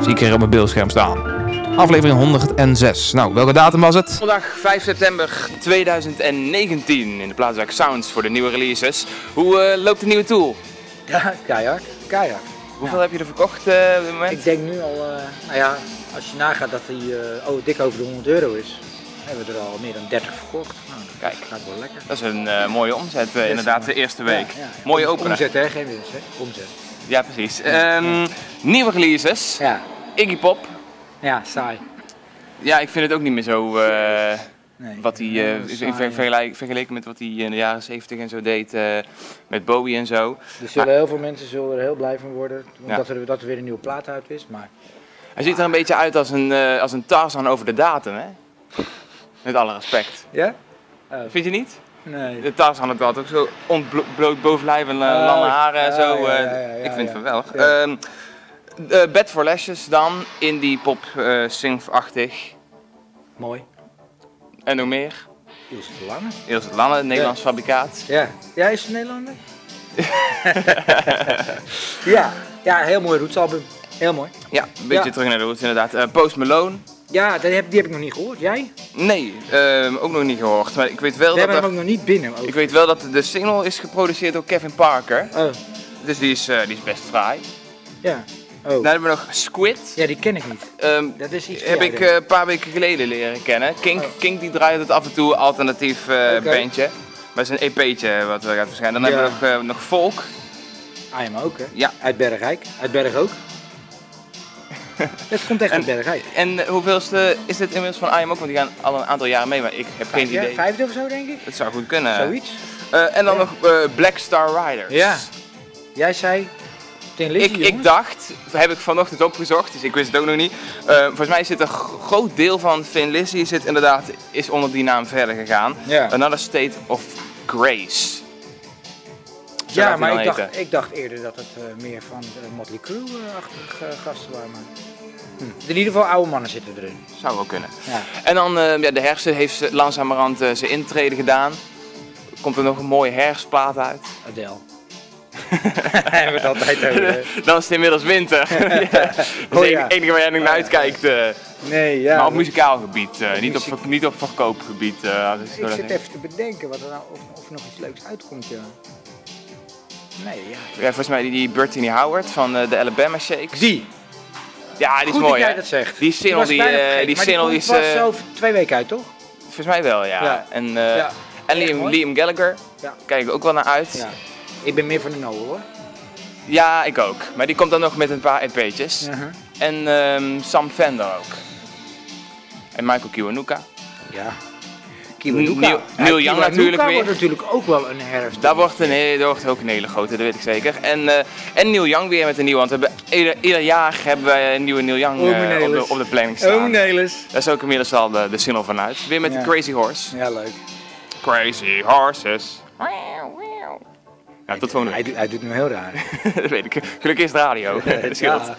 Zie ik hier op mijn beeldscherm staan. Aflevering 106. Nou, welke datum was het? Vandaag 5 september 2019 in de Platenzaak Sounds voor de nieuwe releases. Hoe eh, loopt de nieuwe tool? Ja, keihard. Keihard. Hoeveel heb je er verkocht eh, op dit moment? Ik denk nu al, eh, nou ja, als je nagaat dat hij eh, oh, dik over de 100 euro is, hebben we er al meer dan 30 verkocht. Nou, dat Kijk. gaat wel lekker. Dat is een eh, mooie omzet, eh, inderdaad, de eerste week. Ja, ja. Mooie Om- opener. Omzet hè, geen winst hè, omzet. Ja, precies. Ehm, nieuwe releases. Ja. Iggy Pop. Ja, saai. Ja, ik vind het ook niet meer zo. eh, wat hij, in ver- saai, vergelijk- vergeleken met wat hij in de jaren 70 en zo deed met Bowie en zo. Er zullen heel veel mensen zullen er heel blij van worden, Ja. dat, er, dat er weer een nieuwe plaat uit is. Maar Hij ziet er een beetje uit als een, eh als een Tarzan over de datum, hè? Met alle respect. Ja? Vind je niet? nee. De Tarzan had had ook zo ontbloot bovenlijf en eh, Oh, lange haren en zo. ja, eh, ja, ja, ja, ik vind het wel. Ja. Ehm, eh, Bed for Lashes dan, indie pop eh synth-achtig. Mooi. En nog meer? Ilse de Lange. Ilse de Lange, Nederlands Ja. fabrikaat. Ja. Ja, is het Nederlander? ja. ja, heel mooi roetsalbum. Heel mooi. Ja, een beetje terug naar de roots inderdaad. Eh, Post Malone. Ja, die heb, die heb ik nog niet gehoord. Jij? Nee, ehm, ook nog niet gehoord. Maar ik weet wel We dat hebben hem ook nog niet binnen. ook. ik weet wel dat de single is geproduceerd door Kevin Parker. Oh. Dus die is, eh, die is best fraai. Ja. Oh. Dan hebben we nog Squid. Ja, die ken ik niet. Ehm, Dat is iets heb ik eh, een paar weken geleden leren kennen. Kink, Kink die draait het af en toe, alternatief bandje. Maar het is een EP'tje wat er gaat verschijnen. Dan Ja. hebben we nog, nog Volk. Ah, ja, ook hè? Ja. Uit Bergrijk. Uit Berg ook. Het komt echt uit Bergrijk. En hoeveelste is dit inmiddels van IM ook? Want die gaan al een aantal jaren mee, maar ik heb geen idee. vijfde of zo, denk ik. Het zou goed kunnen. Zoiets. Eh, en dan nog eh, Black Star Riders. Ja. Jij zei... Ik, ik dacht, heb ik vanochtend opgezocht, dus ik wist het ook nog niet. Eh, volgens mij zit een gro- groot deel van Thin Lizzy zit inderdaad, is onder die naam verder gegaan. Ja. Another State of Grace. Ja, maar ik dacht, ik dacht eerder dat het eh, meer van de Motley Crue-achtige gasten waren. Maar... Hm. In ieder geval oude mannen zitten erin. Zou wel kunnen. Ja. En dan, eh, ja, de hersen heeft langzamerhand eh, zijn intrede gedaan. Komt er nog een mooie herfstplaat uit. Adele. Hebben we het altijd over. dan is het inmiddels winter. ja. Dat is Oh, het ja. enige waar jij naar uitkijkt. eh. Nee, ja. maar op muzikaal gebied, eh, Op niet, op, muziek- niet op verkoopgebied. eh, ik zit even te bedenken wat er nou, of, of er nog iets leuks uitkomt, ja. Nee, ja. Ja, volgens mij die, die Bertini Howard van eh, de Alabama Shakes. Die? Ja, die is Goed mooi dat jij dat zegt. Die single was die, eh, die maar single die is... komt pas eh, twee weken uit, toch? Volgens mij wel, ja. Ja. En, Ja. en Liam. Liam Gallagher, Ja. kijk ik ook wel naar uit. Ja. Ik ben meer van de Noel, hoor. Ja, ik ook. Maar die komt dan nog met een paar EP'tjes. En ehm, Sam Fender ook. En Michael Kiwanuka. Ja. Kiwanuka. Ja, Neil Young natuurlijk weer. wordt natuurlijk ook wel een herfst. Daar wordt, een, hele- daar wordt ook een hele grote, dat weet ik zeker. En, eh, en Neil Young weer met een nieuwe, want we hebben, ieder, ieder jaar hebben wij een nieuwe Neil Young eh, op, de, op de planning staan. Nelis. Daar is ook inmiddels al de, de single van uit. Weer met Ja. de Crazy Horse. Ja, leuk. Crazy Horses. Ja, tot volgende Hij, doet- hij doet nu heel raar. dat weet ik. Gelukkig is het radio. dat scheelt. Ja.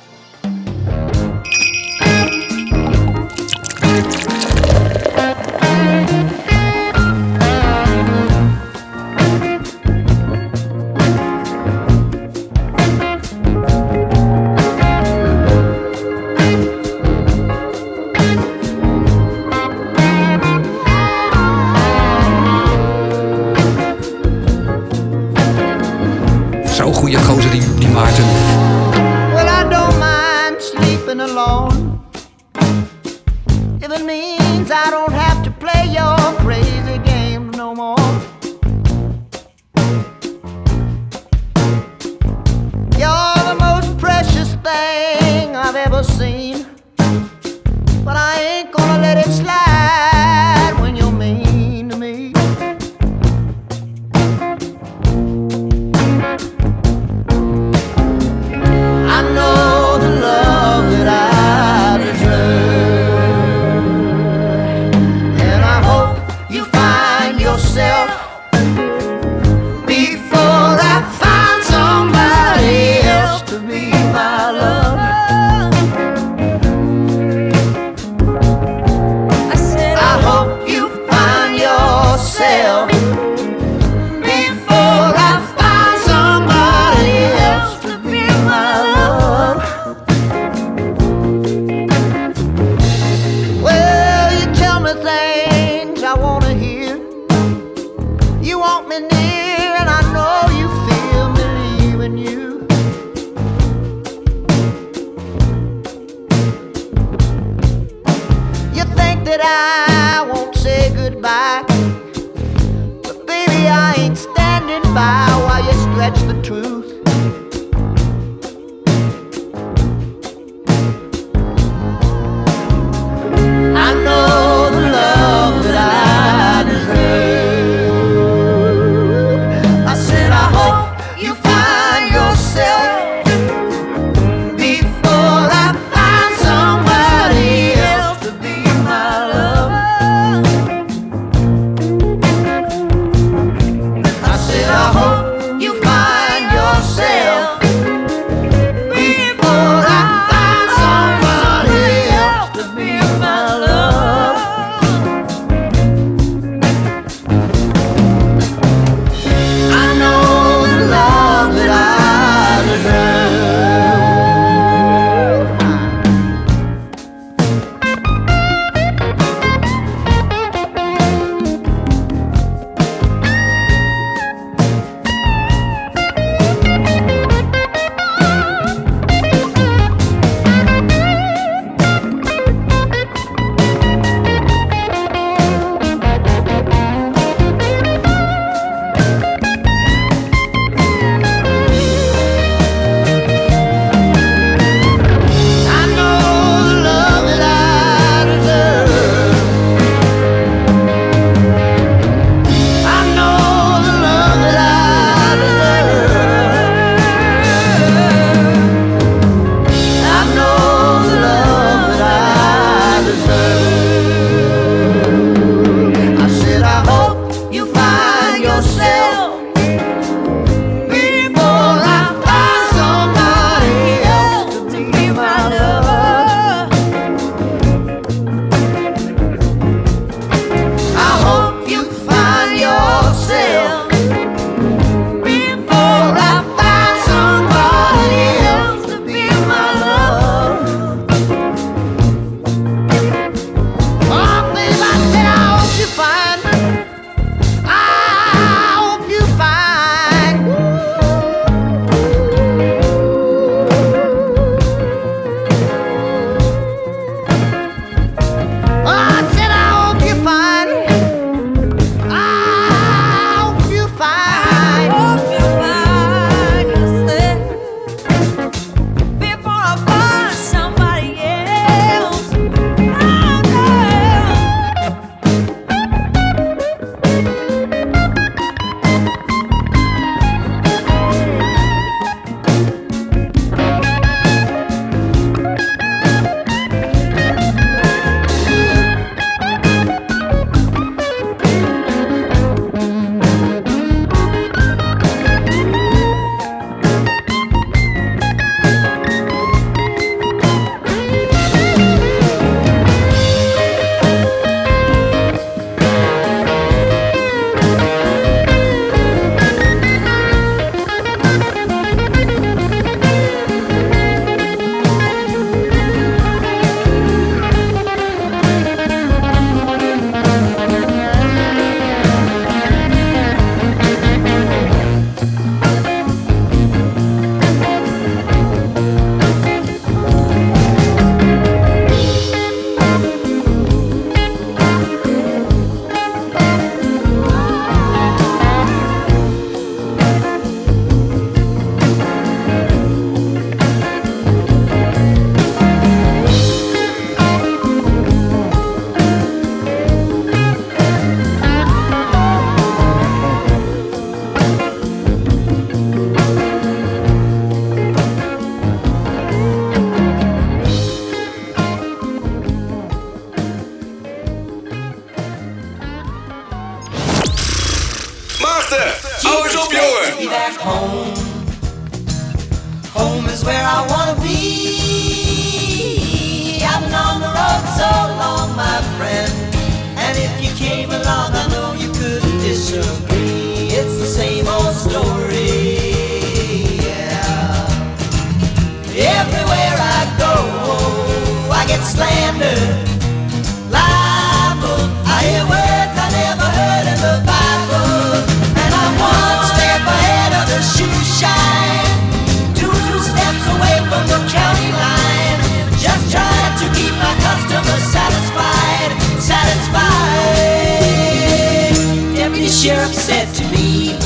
Sheriff said to me,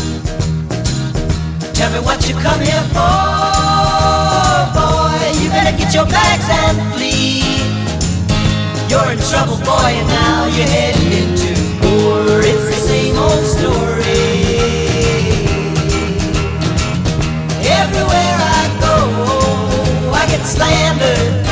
Tell me what you come here for, boy. You better get your bags and flee. You're in trouble, boy, and now you're heading into war. It's the same old story. I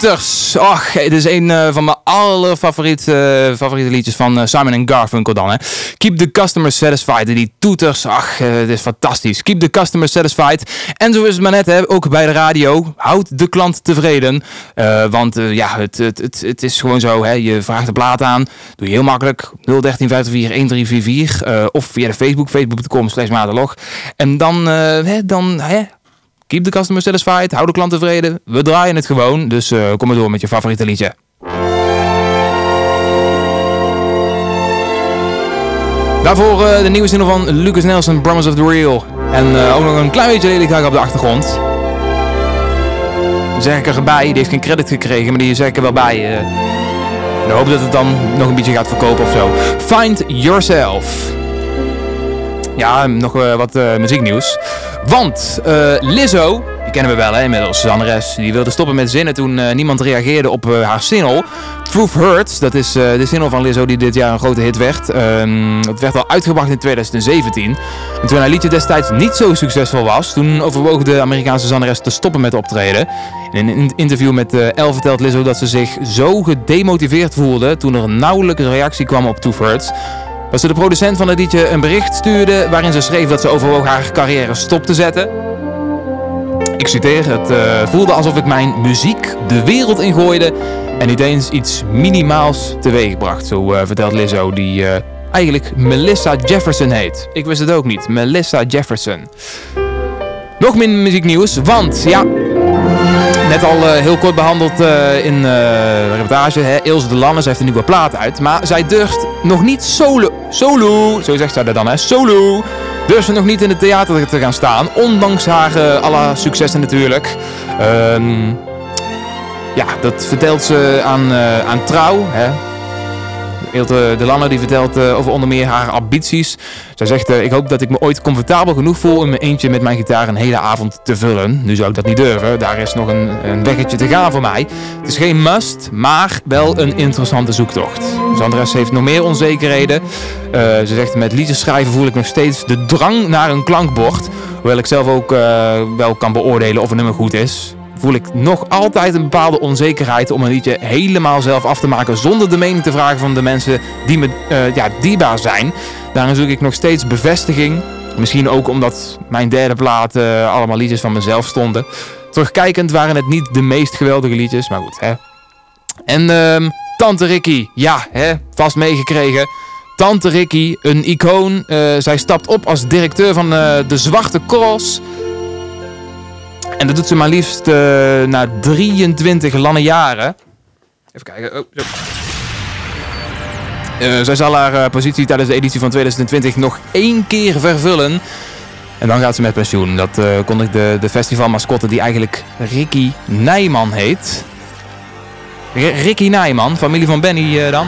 toeters. Ach, het is een eh, van mijn allerfavoriete eh, favoriete liedjes van eh, Simon Garfunkel dan. Hè. Keep the customer satisfied. Die toeters, ach, het is fantastisch. Keep the customer satisfied. En zo is het maar net, hè, ook bij de radio. Houd de klant tevreden. Want ja, het, het, het, het is gewoon zo. Hè. Je vraagt de plaat aan. Doe je heel makkelijk. 01354 1344. eh, of via de Facebook. Facebook.com slash. En dan, hè, dan hè, Keep the customer satisfied. Hou de klant tevreden. We draaien het gewoon. Dus eh, kom maar door met je favoriete liedje. Daarvoor eh, de nieuwe single van Lucas Nelson, Promise of the Real. En eh, ook nog een klein beetje Lady Gaga op de achtergrond. Zeg ik erbij. Die heeft geen credit gekregen, maar die zeg ik er wel bij. ik hoop dat het dan nog een beetje gaat verkopen of zo. Find Yourself. Ja, nog wat muzieknieuws. Want eh, Lizzo, die kennen we wel hè, inmiddels, zangeres, die wilde stoppen met zinnen toen eh, niemand reageerde op eh, haar single. Truth Hurts, dat is de single van Lizzo die dit jaar een grote hit werd. Ehm, het werd al uitgebracht in 2017. En toen haar liedje destijds niet zo succesvol was, toen overwoog de Amerikaanse zangeres te stoppen met optreden. In een in- interview met Elle vertelt Lizzo dat ze zich zo gedemotiveerd voelde toen er nauwelijks reactie kwam op Truth Hurts. Dat ze de producent van het liedje een bericht stuurde waarin ze schreef dat ze overwoog haar carrière stop te zetten. Ik citeer, het eh, voelde alsof ik mijn muziek de wereld ingooide en niet eens iets minimaals teweegbracht. Zo eh, vertelt Lizzo, die eh, eigenlijk Melissa Jefferson heet. Ik wist het ook niet, Melissa Jefferson. Nog meer muzieknieuws, want ja, Net al eh, heel kort behandeld eh, in eh, de reportage. Hè? Ilse de ze heeft een nieuwe plaat uit. Maar zij durft nog niet solo. Solo! Zo zegt zij dat dan, hè? Solo! Durft ze nog niet in het theater te gaan staan. Ondanks haar alle successen natuurlijk. Ehm, ja, dat vertelt ze aan, aan Trouw. Hè? Ilse de Lange die vertelt eh, over onder meer haar ambities. Zij zegt, eh, ik hoop dat ik me ooit comfortabel genoeg voel in mijn eentje met mijn gitaar een hele avond te vullen. Nu zou ik dat niet durven, daar is nog een, een weggetje te gaan voor mij. Het is geen must, maar wel een interessante zoektocht. Sandres heeft nog meer onzekerheden. Eh, ze zegt, met liedjes schrijven voel ik nog steeds de drang naar een klankbord. Hoewel ik zelf ook eh, wel kan beoordelen of een nummer goed is. Voel ik nog altijd een bepaalde onzekerheid om een liedje helemaal zelf af te maken zonder de mening te vragen van de mensen die me eh, ja, dierbaar zijn. Daarin zoek ik nog steeds bevestiging. Misschien ook omdat mijn derde plaat eh, allemaal liedjes van mezelf stonden. Terugkijkend waren het niet de meest geweldige liedjes, maar goed hè. En ehm, Tante Ricky, ja hè, vast meegekregen. Tante Ricky, een icoon. Eh, zij stapt op als directeur van de Zwarte Cross. En dat doet ze maar liefst eh, na 23 lange jaren. Even kijken. Oh. Eh, zij zal haar eh, positie tijdens de editie van 2020 nog één keer vervullen. En dan gaat ze met pensioen. Dat eh kondigt de, de festivalmascotte die eigenlijk Ricky Nijman heet. Ricky Nijman, familie van Benny dan.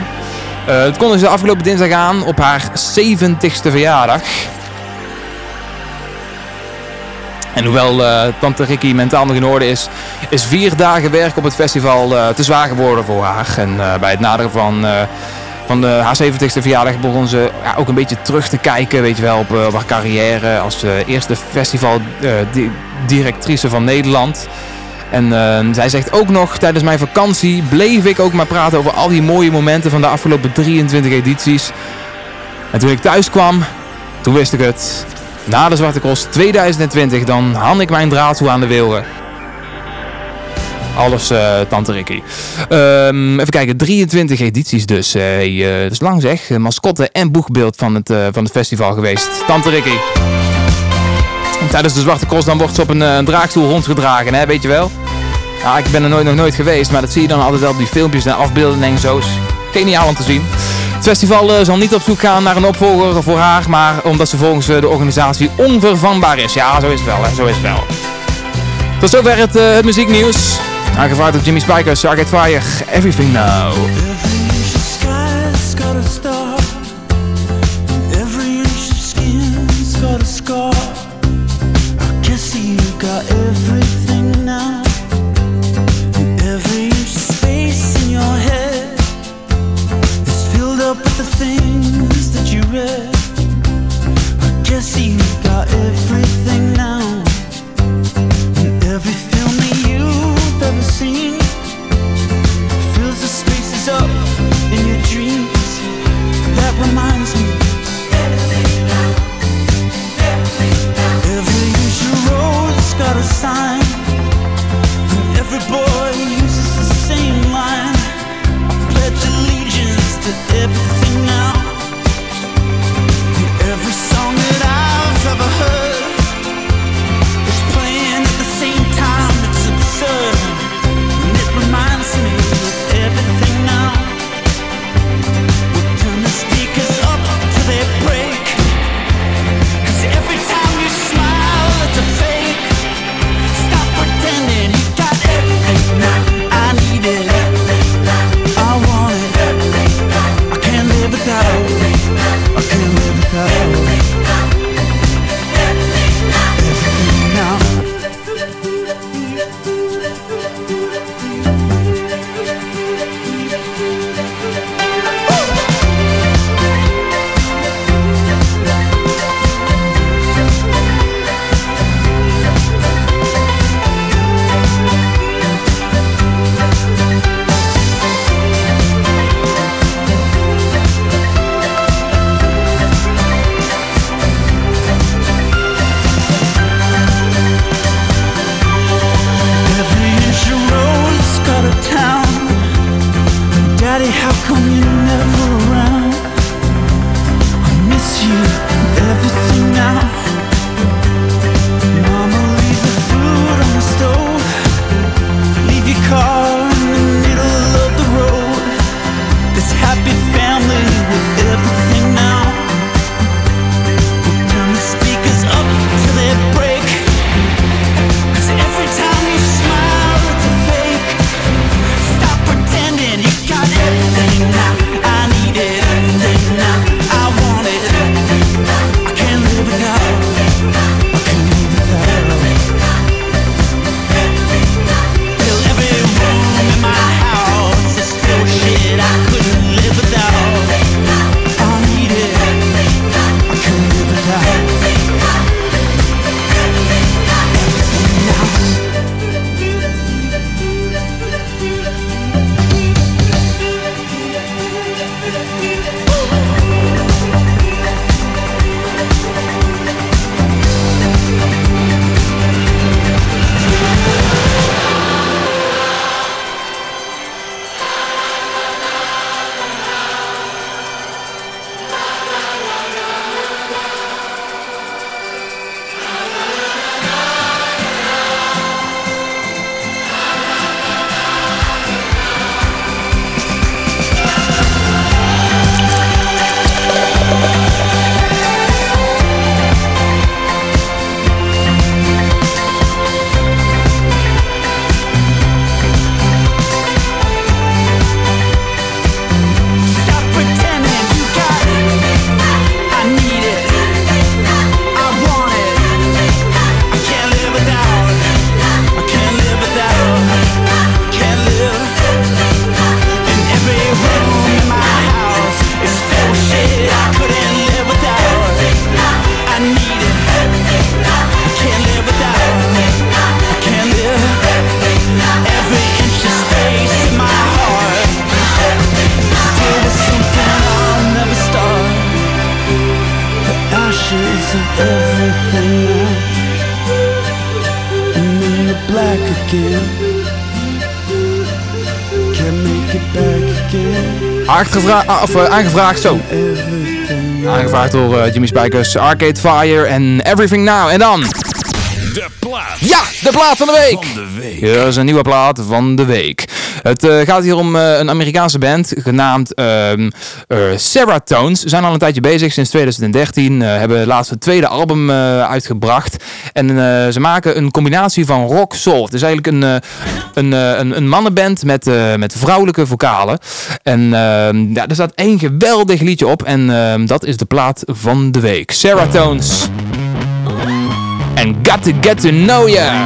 Het kondigde ze afgelopen dinsdag aan op haar 70ste verjaardag. En hoewel eh, tante Ricky mentaal nog in orde is, is vier dagen werk op het festival eh, te zwaar geworden voor haar. En eh, bij het naderen van, van de, haar 70ste verjaardag begon ze ja, ook een beetje terug te kijken weet je wel, op, op haar carrière als eerste festivaldirectrice van Nederland. En zij zegt ook nog, tijdens mijn vakantie bleef ik ook maar praten over al die mooie momenten van de afgelopen 23 edities. En toen ik thuis kwam, toen wist ik het. Na de Zwarte Cross 2020, dan hang ik mijn draad aan de wilgen. Alles eh, Tante Ricky. Ehm, even kijken, 23 edities dus. Eh, hey, eh, dat is lang zeg. Mascotte en boegbeeld van het, van het festival geweest. Tante Ricky. En tijdens de Zwarte Cross dan wordt ze op een, een draagstoel rondgedragen, hè, weet je wel? Ik ben er nooit, nog nooit geweest, maar dat zie je dan altijd wel op die filmpjes en afbeeldingen en zo. Geniaal om te zien. Het festival eh, zal niet op zoek gaan naar een opvolger voor haar, maar omdat ze volgens eh, de organisatie onvervangbaar is. Ja, zo is het wel, hè. Zo is het wel. Tot zover het, eh, het muzieknieuws. Aangevraagd door Jimmy Spikers, Arcade Fire, Everything Now. Of, eh, aangevraagd, zo. Aangevraagd door eh, Jimmy Spijkers, Arcade Fire en Everything Now. En dan... De plaat. Ja, de plaat van de week. Van de week. Hier is een nieuwe plaat van de week. Het eh, gaat hier om eh, een Amerikaanse band genaamd ehm eh, Sarah Tones. Ze zijn al een tijdje bezig, sinds 2013. eh, hebben laatst het tweede album uitgebracht. En ze maken een combinatie van rock soul. Het is eigenlijk een, een, een, mannenband met, met vrouwelijke vocalen. En ehm, ja, er staat één geweldig liedje op. En ehm, dat is de plaat van de week. Sarah. En Got to Get to Know Ya.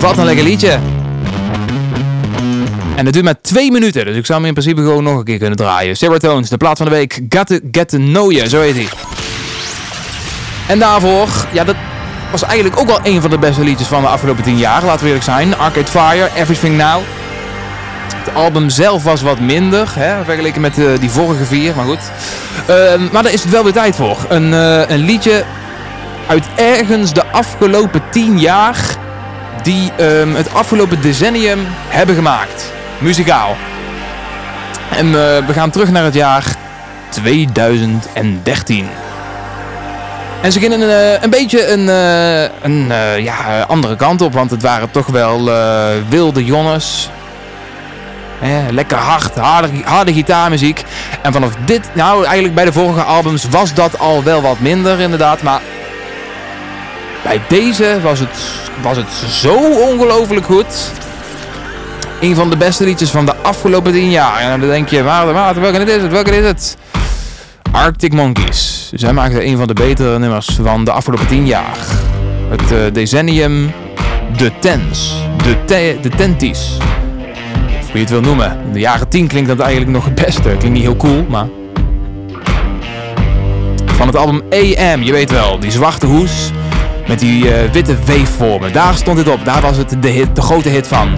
Wat een lekker liedje. En het duurt maar twee minuten, dus ik zou hem in principe gewoon nog een keer kunnen draaien. Sarah Tones, de plaat van de week. Got to Get to Know Ya, zo heet hij. En daarvoor, ja, dat was eigenlijk ook wel een van de beste liedjes van de afgelopen tien jaar, laten we eerlijk zijn. Arcade Fire, Everything Now. Het album zelf was wat minder, hè, vergeleken met eh, die vorige vier, maar goed. Ehm, maar daar is het wel weer tijd voor. Een, eh, een liedje uit ergens de afgelopen tien jaar die ehm, het afgelopen decennium hebben gemaakt. Muzikaal. En eh, we gaan terug naar het jaar 2013. En ze gingen een, eh, een beetje een, eh, een ja, andere kant op, want het waren toch wel wilde jongens. Lekker hard, harde, harde gitaarmuziek. En vanaf dit, nou eigenlijk bij de vorige albums was dat al wel wat minder inderdaad. Maar bij deze was het, was het zo ongelooflijk goed. Een van de beste liedjes van de afgelopen 10 jaar. En dan denk je, Maarten, Maarten, welke is het? Welke is het? Arctic Monkeys. Zij maakten een van de betere nummers van de afgelopen 10 jaar. Het eh, decennium De Tens. De, de Tenties. Hoe je het wil noemen. In de jaren 10 klinkt dat eigenlijk nog het beste. Klinkt niet heel cool, maar... Van het album AM, je weet wel, die zwarte hoes met die eh, witte weefvormen. Daar stond dit op, daar was het de, hit, de grote hit van.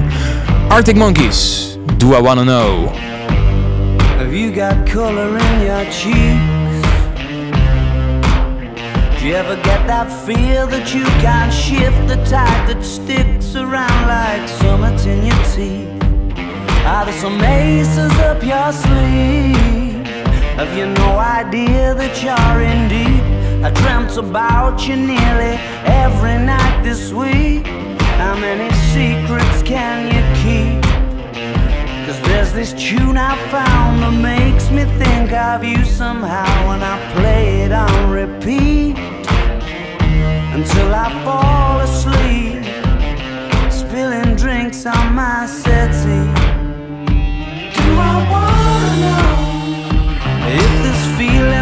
Arctic Monkeys, Do I Wanna Know. Have you got color in your cheeks? Do you ever get that feel that you can't shift the tide that sticks around like summits in your teeth? Are there some aces up your sleeve? Have you no idea that you're in deep? I dreamt about you nearly every night this week. How many secrets can you keep? Cause there's this tune I found that makes me think of you somehow, and I play it on repeat until I fall asleep, spilling drinks on my settee. Do I wanna know if this feeling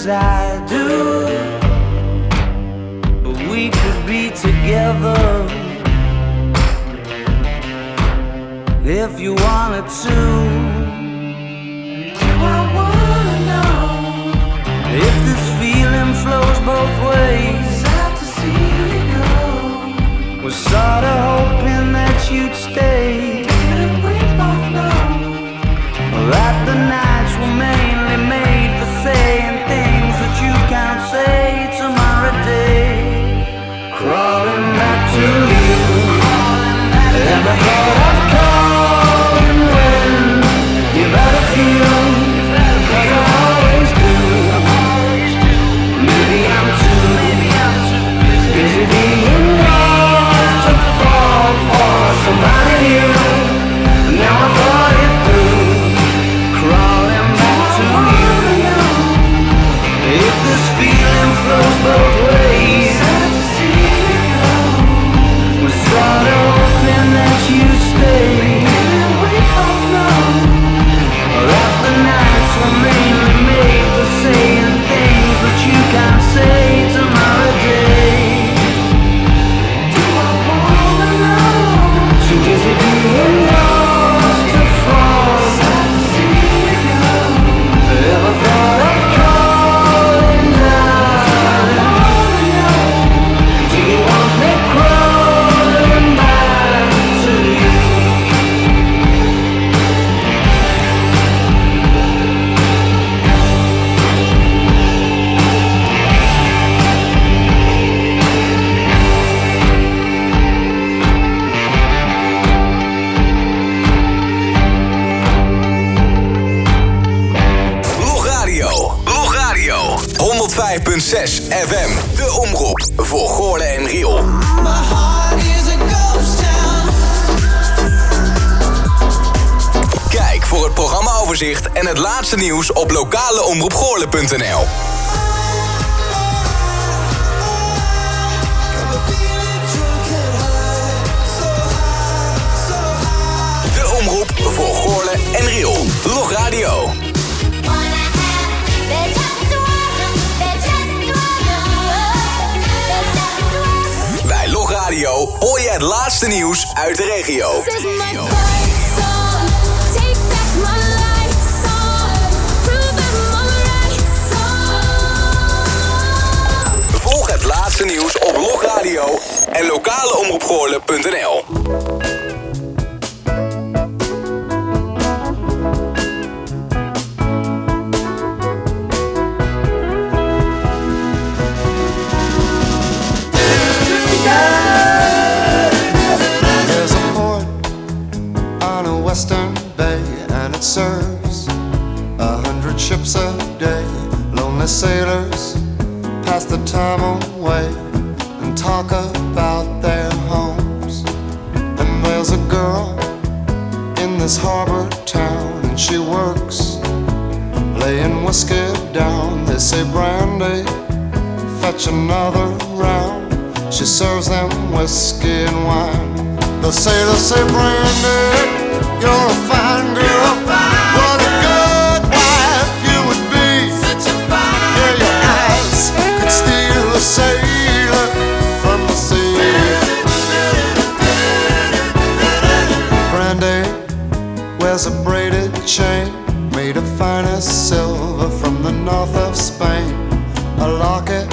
as I do. But we could be together if you wanted to. Do I wanna know if this feeling flows both ways? Sad to see you go. Was sorta hoping that you'd stay. Didn't we both know that the nights en het laatste nieuws op lokaleomroepgoorlen.nl. De omroep voor Goorlen en Riel. Logradio. Bij Logradio hoor je het laatste nieuws uit de regio. Laatste nieuws op Logradio en lokaleomroepgoorlen.nl. Western bay, and it serves a hundred ships a day. Lonely sailors pass the time away and talk about their homes. And there's a girl in this harbor town, and she works laying whiskey down. They say, Brandy, fetch another round. She serves them whiskey and wine. Say, they say, Brandy, you're a fine girl. Sailor from the sea. Brandy wears a braided chain made of finest silver from the north of Spain. A locket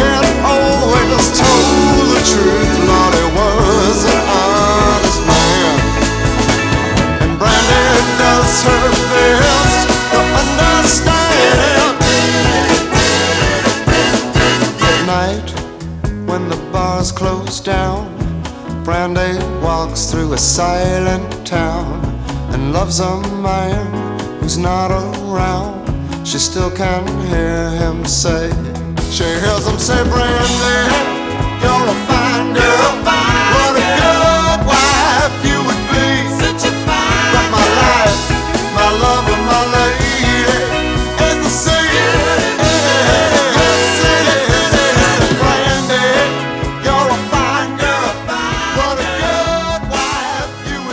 had always told the truth, Lord, he was an honest man. And Brandon does her best to understand. At night, when the bars close down, Brandy walks through a silent town and loves a man who's not around. She still can hear him say, she hears him say, Brandy, you're a fine girl. What a good wife you would be. Such a fine But my life, my love, and my lady is the sea. You're a fine a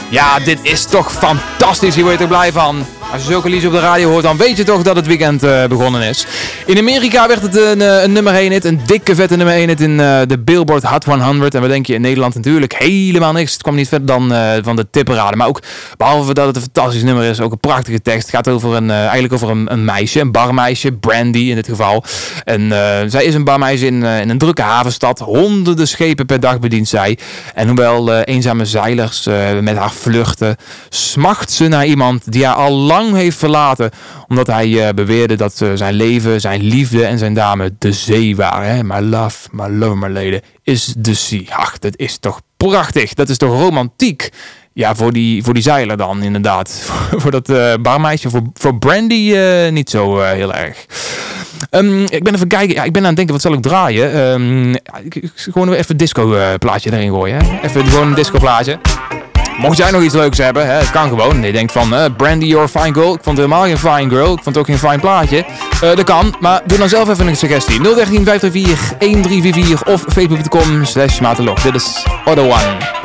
Ja, dit is toch fantastisch. Hier word je er blij van. Als je zulke liedjes op de radio hoort, dan weet je toch dat het weekend eh, begonnen is. In Amerika werd het een, eh, een nummer 1 hit. Een dikke vette nummer 1 hit in eh, de Billboard Hot 100. En wat denk je in Nederland natuurlijk helemaal niks. Het kwam niet verder dan eh, van de tipperade. Maar ook, behalve dat het een fantastisch nummer is, ook een prachtige tekst. Het gaat over een, eigenlijk over een, een meisje, een barmeisje. Brandy in dit geval. En zij is een barmeisje in, in een drukke havenstad. Honderden schepen per dag bedient zij. En hoewel eenzame zeilers met haar vluchten, smacht ze naar iemand die haar al lang heeft verlaten. Omdat hij beweerde dat zijn leven, zijn liefde en zijn dame de zee waren. Hè? My love, my love, my lady is the sea. Ach, dat is toch prachtig. Dat is toch romantiek. Ja, voor die, voor die zeiler dan inderdaad. voor dat eh barmeisje, voor, voor Brandy eh, niet zo eh, heel erg. Ehm, ik ben even kijken. Ja, ik ben aan het denken, wat zal ik draaien? Ik- gewoon even een disco plaatje erin gooien. Hè? Even gewoon een disco plaatje. Mocht jij nog iets leuks hebben, hè, het kan gewoon. En je denkt van, eh, Brandy, you're a fine girl. Ik vond het helemaal geen fine girl. Ik vond het ook geen fine plaatje. Eh, dat kan, maar doe dan zelf even een suggestie. 013 534 1344 of facebook.com slash. Dit is Other One.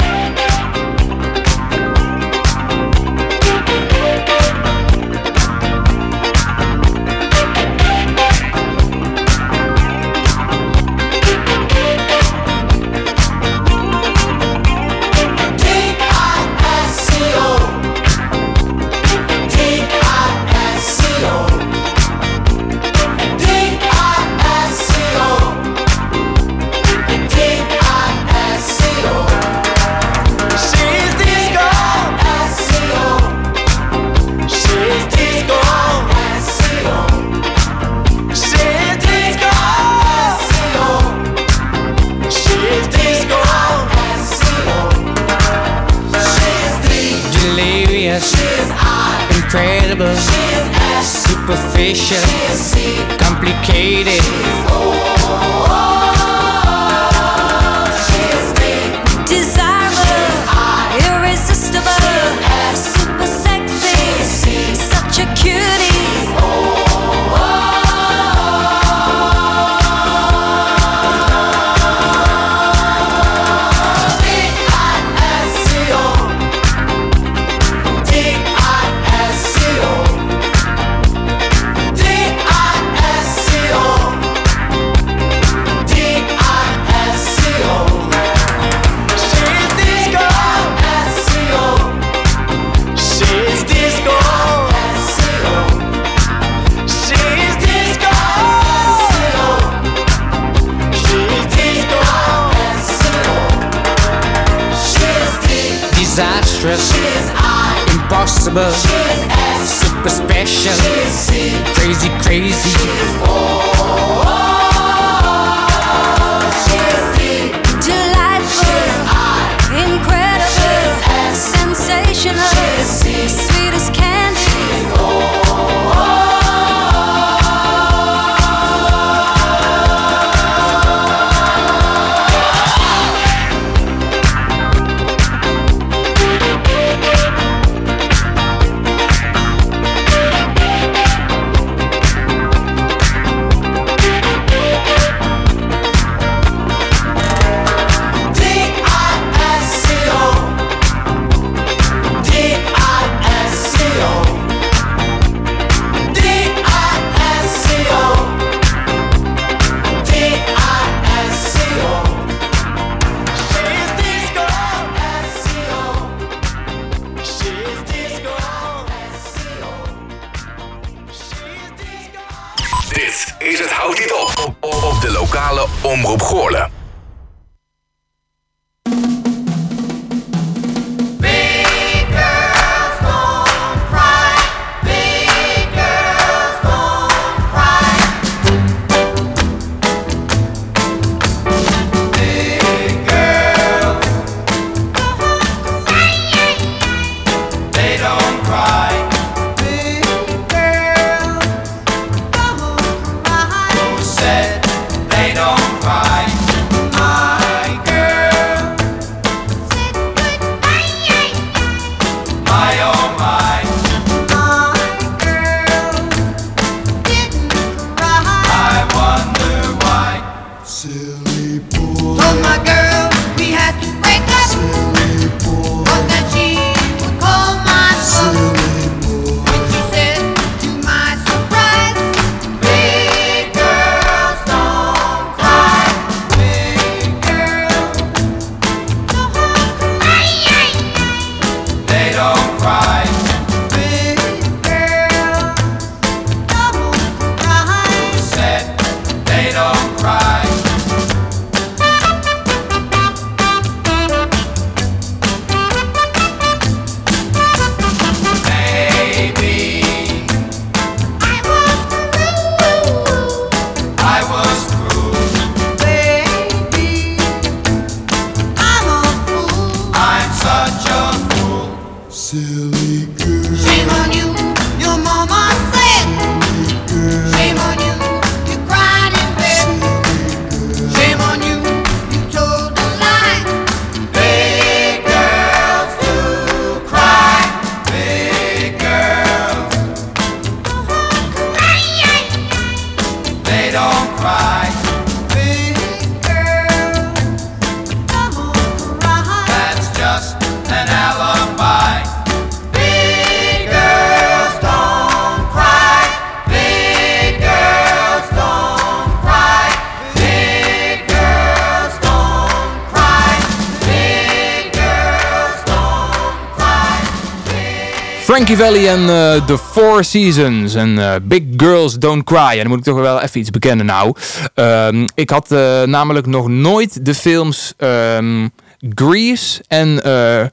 Valley en eh, The Four Seasons en eh, Big Girls Don't Cry. En dan moet ik toch wel even iets bekennen nou. Ehm, ik had eh, namelijk nog nooit de films ehm, Grease en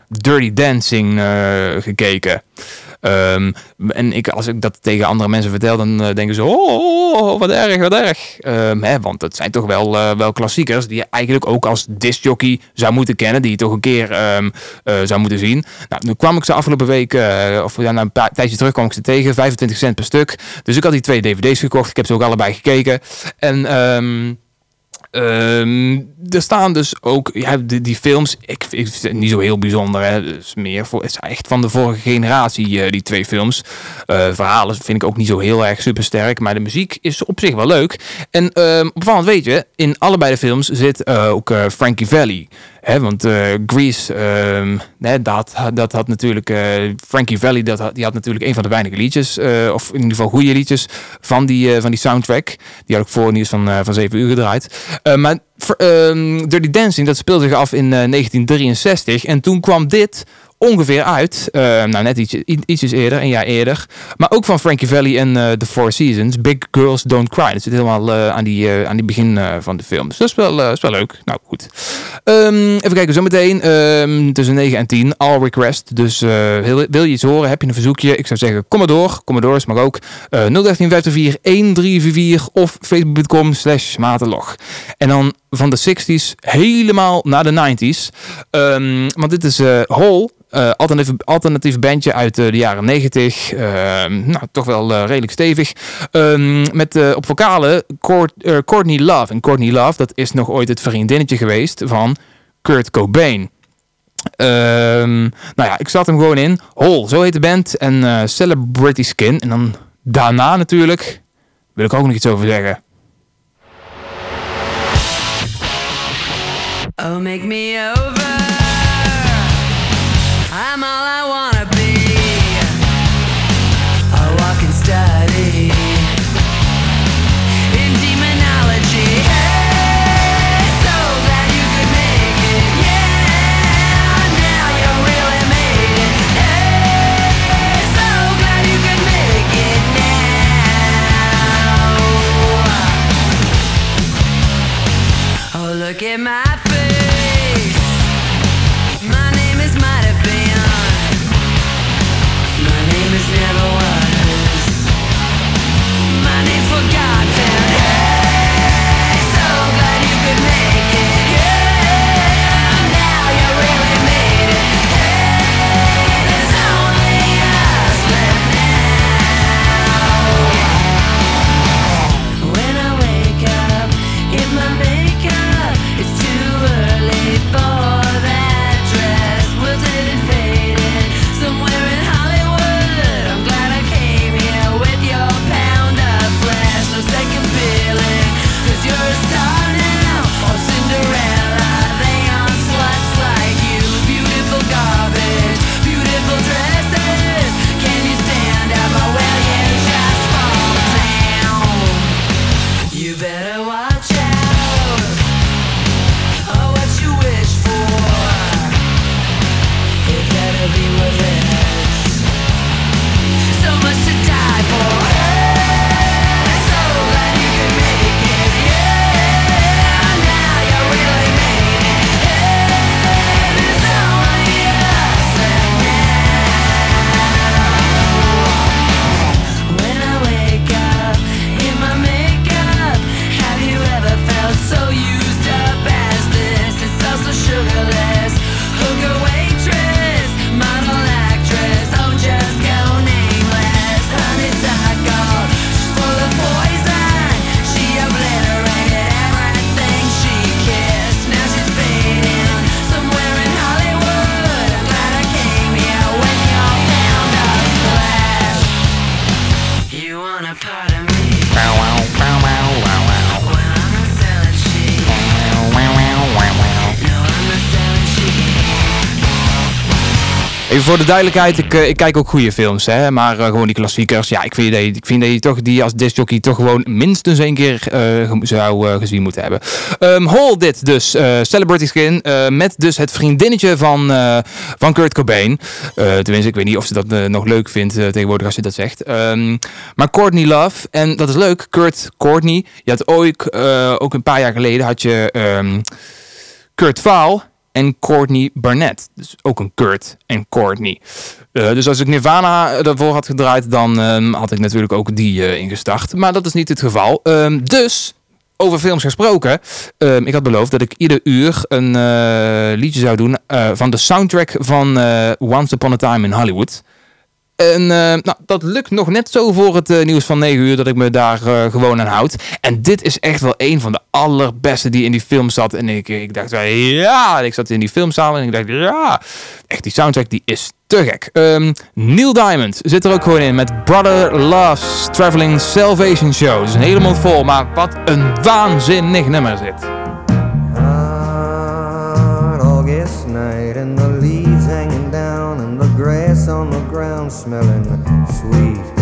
Dirty Dancing gekeken. Ehm, en ik, als ik dat tegen andere mensen vertel, dan eh, denken ze: oh, oh, oh, wat erg, wat erg. Ehm, hè, want het zijn toch wel, eh, wel klassiekers die je eigenlijk ook als discjockey zou moeten kennen. Die je toch een keer ehm, eh, zou moeten zien. Nou, nu kwam ik ze afgelopen week, of ja, na een paar, tijdje terug kwam ik ze tegen. 25 cent per stuk. Dus ik had die twee dvd's gekocht. Ik heb ze ook allebei gekeken. En ehm, er staan dus ook ja, die, die films. Ik, ik niet zo heel bijzonder. Hè. Is meer voor, het is echt van de vorige generatie, eh, die twee films. Eh, verhalen vind ik ook niet zo heel erg super sterk. Maar de muziek is op zich wel leuk. En ehm opvallend weet je, in allebei de films zit eh, ook Frankie Valli. Want eh, Grease, ehm, dat, dat had natuurlijk eh, Frankie Valli, dat had, die had natuurlijk een van de weinige liedjes, eh, of in ieder geval goede liedjes van die, van die soundtrack. Die had ik voor nieuws van, van 7 uur gedraaid. Maar ehm, Dirty Dancing, dat speelde zich af in eh, 1963 en toen kwam dit ongeveer uit. Eh, nou, net iets, ietsjes eerder, een jaar eerder. Maar ook van Frankie Valli en eh, The Four Seasons. Big Girls Don't Cry. Dat zit helemaal eh, aan, die, aan die begin van de film. Dus dat is wel, is wel leuk. Nou, goed. Ehm, even kijken, zometeen ehm, tussen 9 en 10. All request. Dus wil, wil je iets horen? Heb je een verzoekje? Ik zou zeggen, kom maar door. Kom maar door, is mag ook. Eh 013 524 1344 of facebook.com slash matenlog. En dan van de 60s helemaal naar de 90s. Ehm, want dit is eh Eh alternatief, alternatief bandje uit eh, de jaren 90. Ehm, nou, toch wel eh, redelijk stevig. Ehm, met eh, op vocalen Court, eh, Courtney Love. En Courtney Love, dat is nog ooit het vriendinnetje geweest van Kurt Cobain. Ehm, nou ja, ik zat hem gewoon in. Hole, zo heet de band. En eh, Celebrity Skin. En dan daarna natuurlijk wil ik ook nog iets over zeggen. Oh, make me over. Even voor de duidelijkheid, ik, eh, ik kijk ook goede films, hè, maar eh, gewoon die klassiekers. Ja, ik vind, dat ik vind dat je toch die als discjockey toch gewoon minstens één keer eh, zou gezien moeten hebben. Ehm Hol dit dus, Celebrity Skin, met dus het vriendinnetje van, van Kurt Cobain. Tenminste, ik weet niet of ze dat nog leuk vindt tegenwoordig als je dat zegt. Ehm, maar Courtney Love, en dat is leuk, Kurt Courtney. Je had ooit, ook een paar jaar geleden, had je... ehm, Kurt Vaal en Courtney Barnett. Dus ook een Kurt en Courtney. Eh, dus als ik Nirvana ervoor had gedraaid, dan ehm, had ik natuurlijk ook die eh, ingestart. Maar dat is niet het geval. Ehm, dus, over films gesproken. ehm, ik had beloofd dat ik ieder uur een eh, liedje zou doen van de soundtrack van Once Upon a Time in Hollywood. En eh, nou, dat lukt nog net zo voor het eh, nieuws van 9 uur dat ik me daar eh, gewoon aan houd. En dit is echt wel een van de allerbeste die in die film zat. En ik, ik dacht, ja, ik zat in die filmzaal en ik dacht, ja, echt die soundtrack die is te gek. Ehm, Neil Diamond zit er ook gewoon in met Brother Love's Traveling Salvation Show. Het is een hele mond vol, maar wat een waanzinnig nummer zit. August night and the leaves hanging down and the grass on the smelling sweet.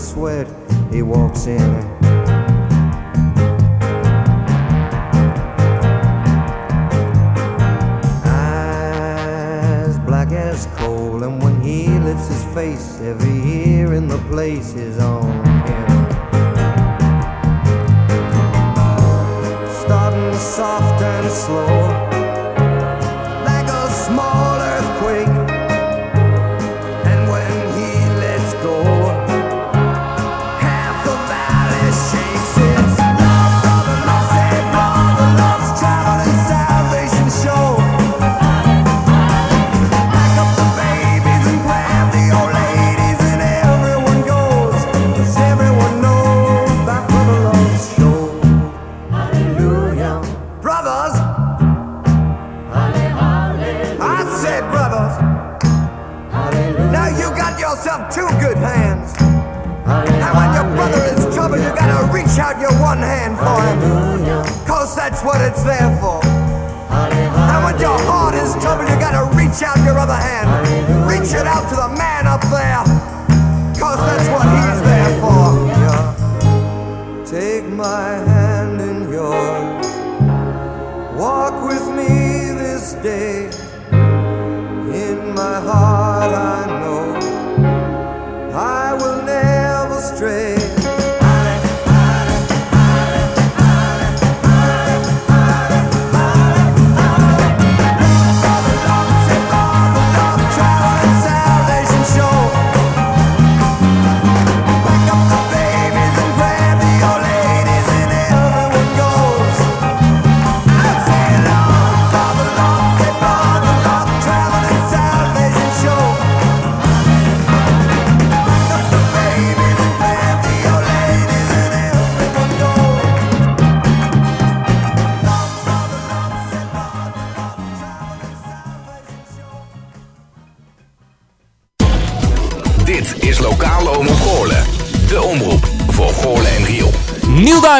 Sweat, he walks in. Eyes black as coal, and when he lifts his face, every ear in the place is on him. Starting soft and slow that's what it's there for. And when your heart is trouble, you gotta reach out your other hand. Reach it out to the man up there. Cause that's what he's there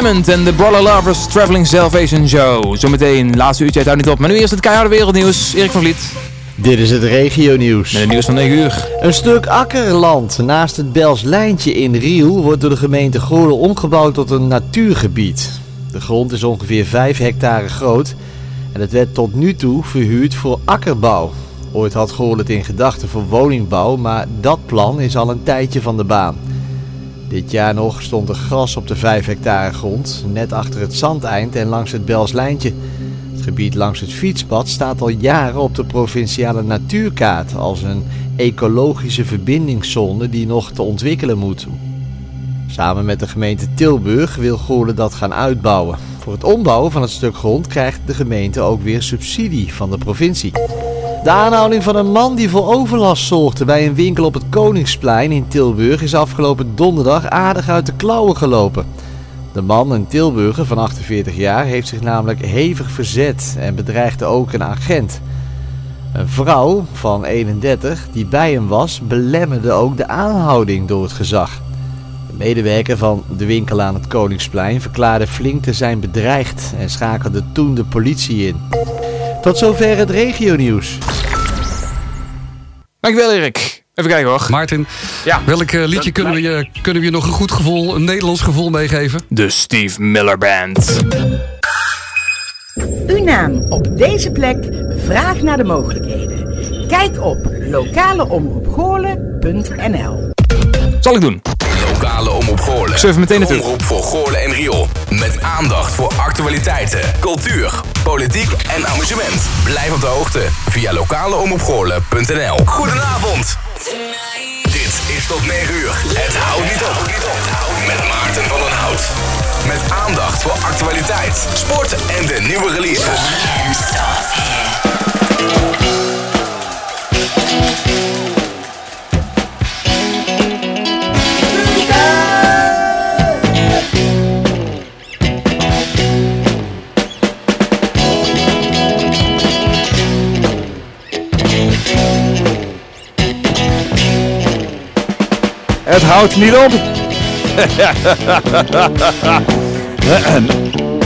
Diamond en de Brother Lovers Traveling Salvation Show. Zometeen, laatste uurtje, het houdt niet op. Maar nu eerst het keiharde wereldnieuws. Erik van Vliet. Dit is het regionieuws. Met het nieuws van 9 uur. Een stuk akkerland naast het Belslijntje in Riel wordt door de gemeente Goorlen omgebouwd tot een natuurgebied. De grond is ongeveer 5 hectare groot en het werd tot nu toe verhuurd voor akkerbouw. Ooit had Goorlen het in gedachten voor woningbouw, maar dat plan is al een tijdje van de baan. Dit jaar nog stond er gras op de 5 hectare grond, net achter het zandeind en langs het Belslijntje. Het gebied langs het fietspad staat al jaren op de provinciale natuurkaart als een ecologische verbindingszone die nog te ontwikkelen moet. Samen met de gemeente Tilburg wil Goorlen dat gaan uitbouwen. Voor het ombouwen van het stuk grond krijgt de gemeente ook weer subsidie van de provincie. De aanhouding van een man die voor overlast zorgde bij een winkel op het Koningsplein in Tilburg is afgelopen donderdag aardig uit de klauwen gelopen. De man, een Tilburger van 48 jaar, heeft zich namelijk hevig verzet en bedreigde ook een agent. Een vrouw van 31 die bij hem was, belemmerde ook de aanhouding door het gezag. De medewerker van de winkel aan het Koningsplein verklaarde flink te zijn bedreigd en schakelde toen de politie in. Tot zover het regionieuws. Dankjewel Erik. Even kijken hoor. Maarten, ja. welk eh, liedje kunnen we, je, kunnen we je nog een goed gevoel, een Nederlands gevoel meegeven? De Steve Miller Band. Uw naam op deze plek, vraag naar de mogelijkheden. Kijk op lokaleomroepgoorlen.nl Zal ik doen lokale omroep Goorlen. Surf meteen de omroep voor Goorlen en Riool. Met aandacht voor actualiteiten, cultuur, politiek en amusement. Blijf op de hoogte via lokaleomroepgoorlen.nl Goedenavond. Dit is tot 9 uur. Het houdt niet op. Met Maarten van den Hout. Met aandacht voor actualiteit, sport en de nieuwe releases. Het houdt niet op.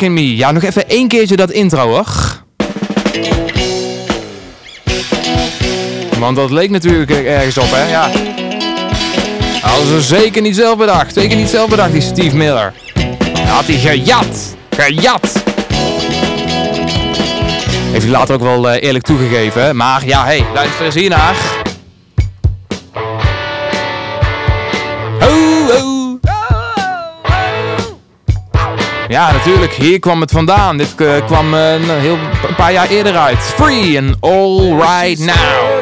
Ja, nog even één keertje dat intro hoor. Want dat leek natuurlijk ergens op, hè? Ja. Hadden ze zeker niet zelf bedacht. Zeker niet zelf bedacht, die Steve Miller. Had hij gejat. Gejat. Heeft hij later ook wel eh, eerlijk toegegeven. Maar ja, hé, hey, luister eens hiernaar. Ja, natuurlijk. Hier kwam het vandaan. Dit eh, kwam eh, een, heel, een paar jaar eerder uit. Free and all right now.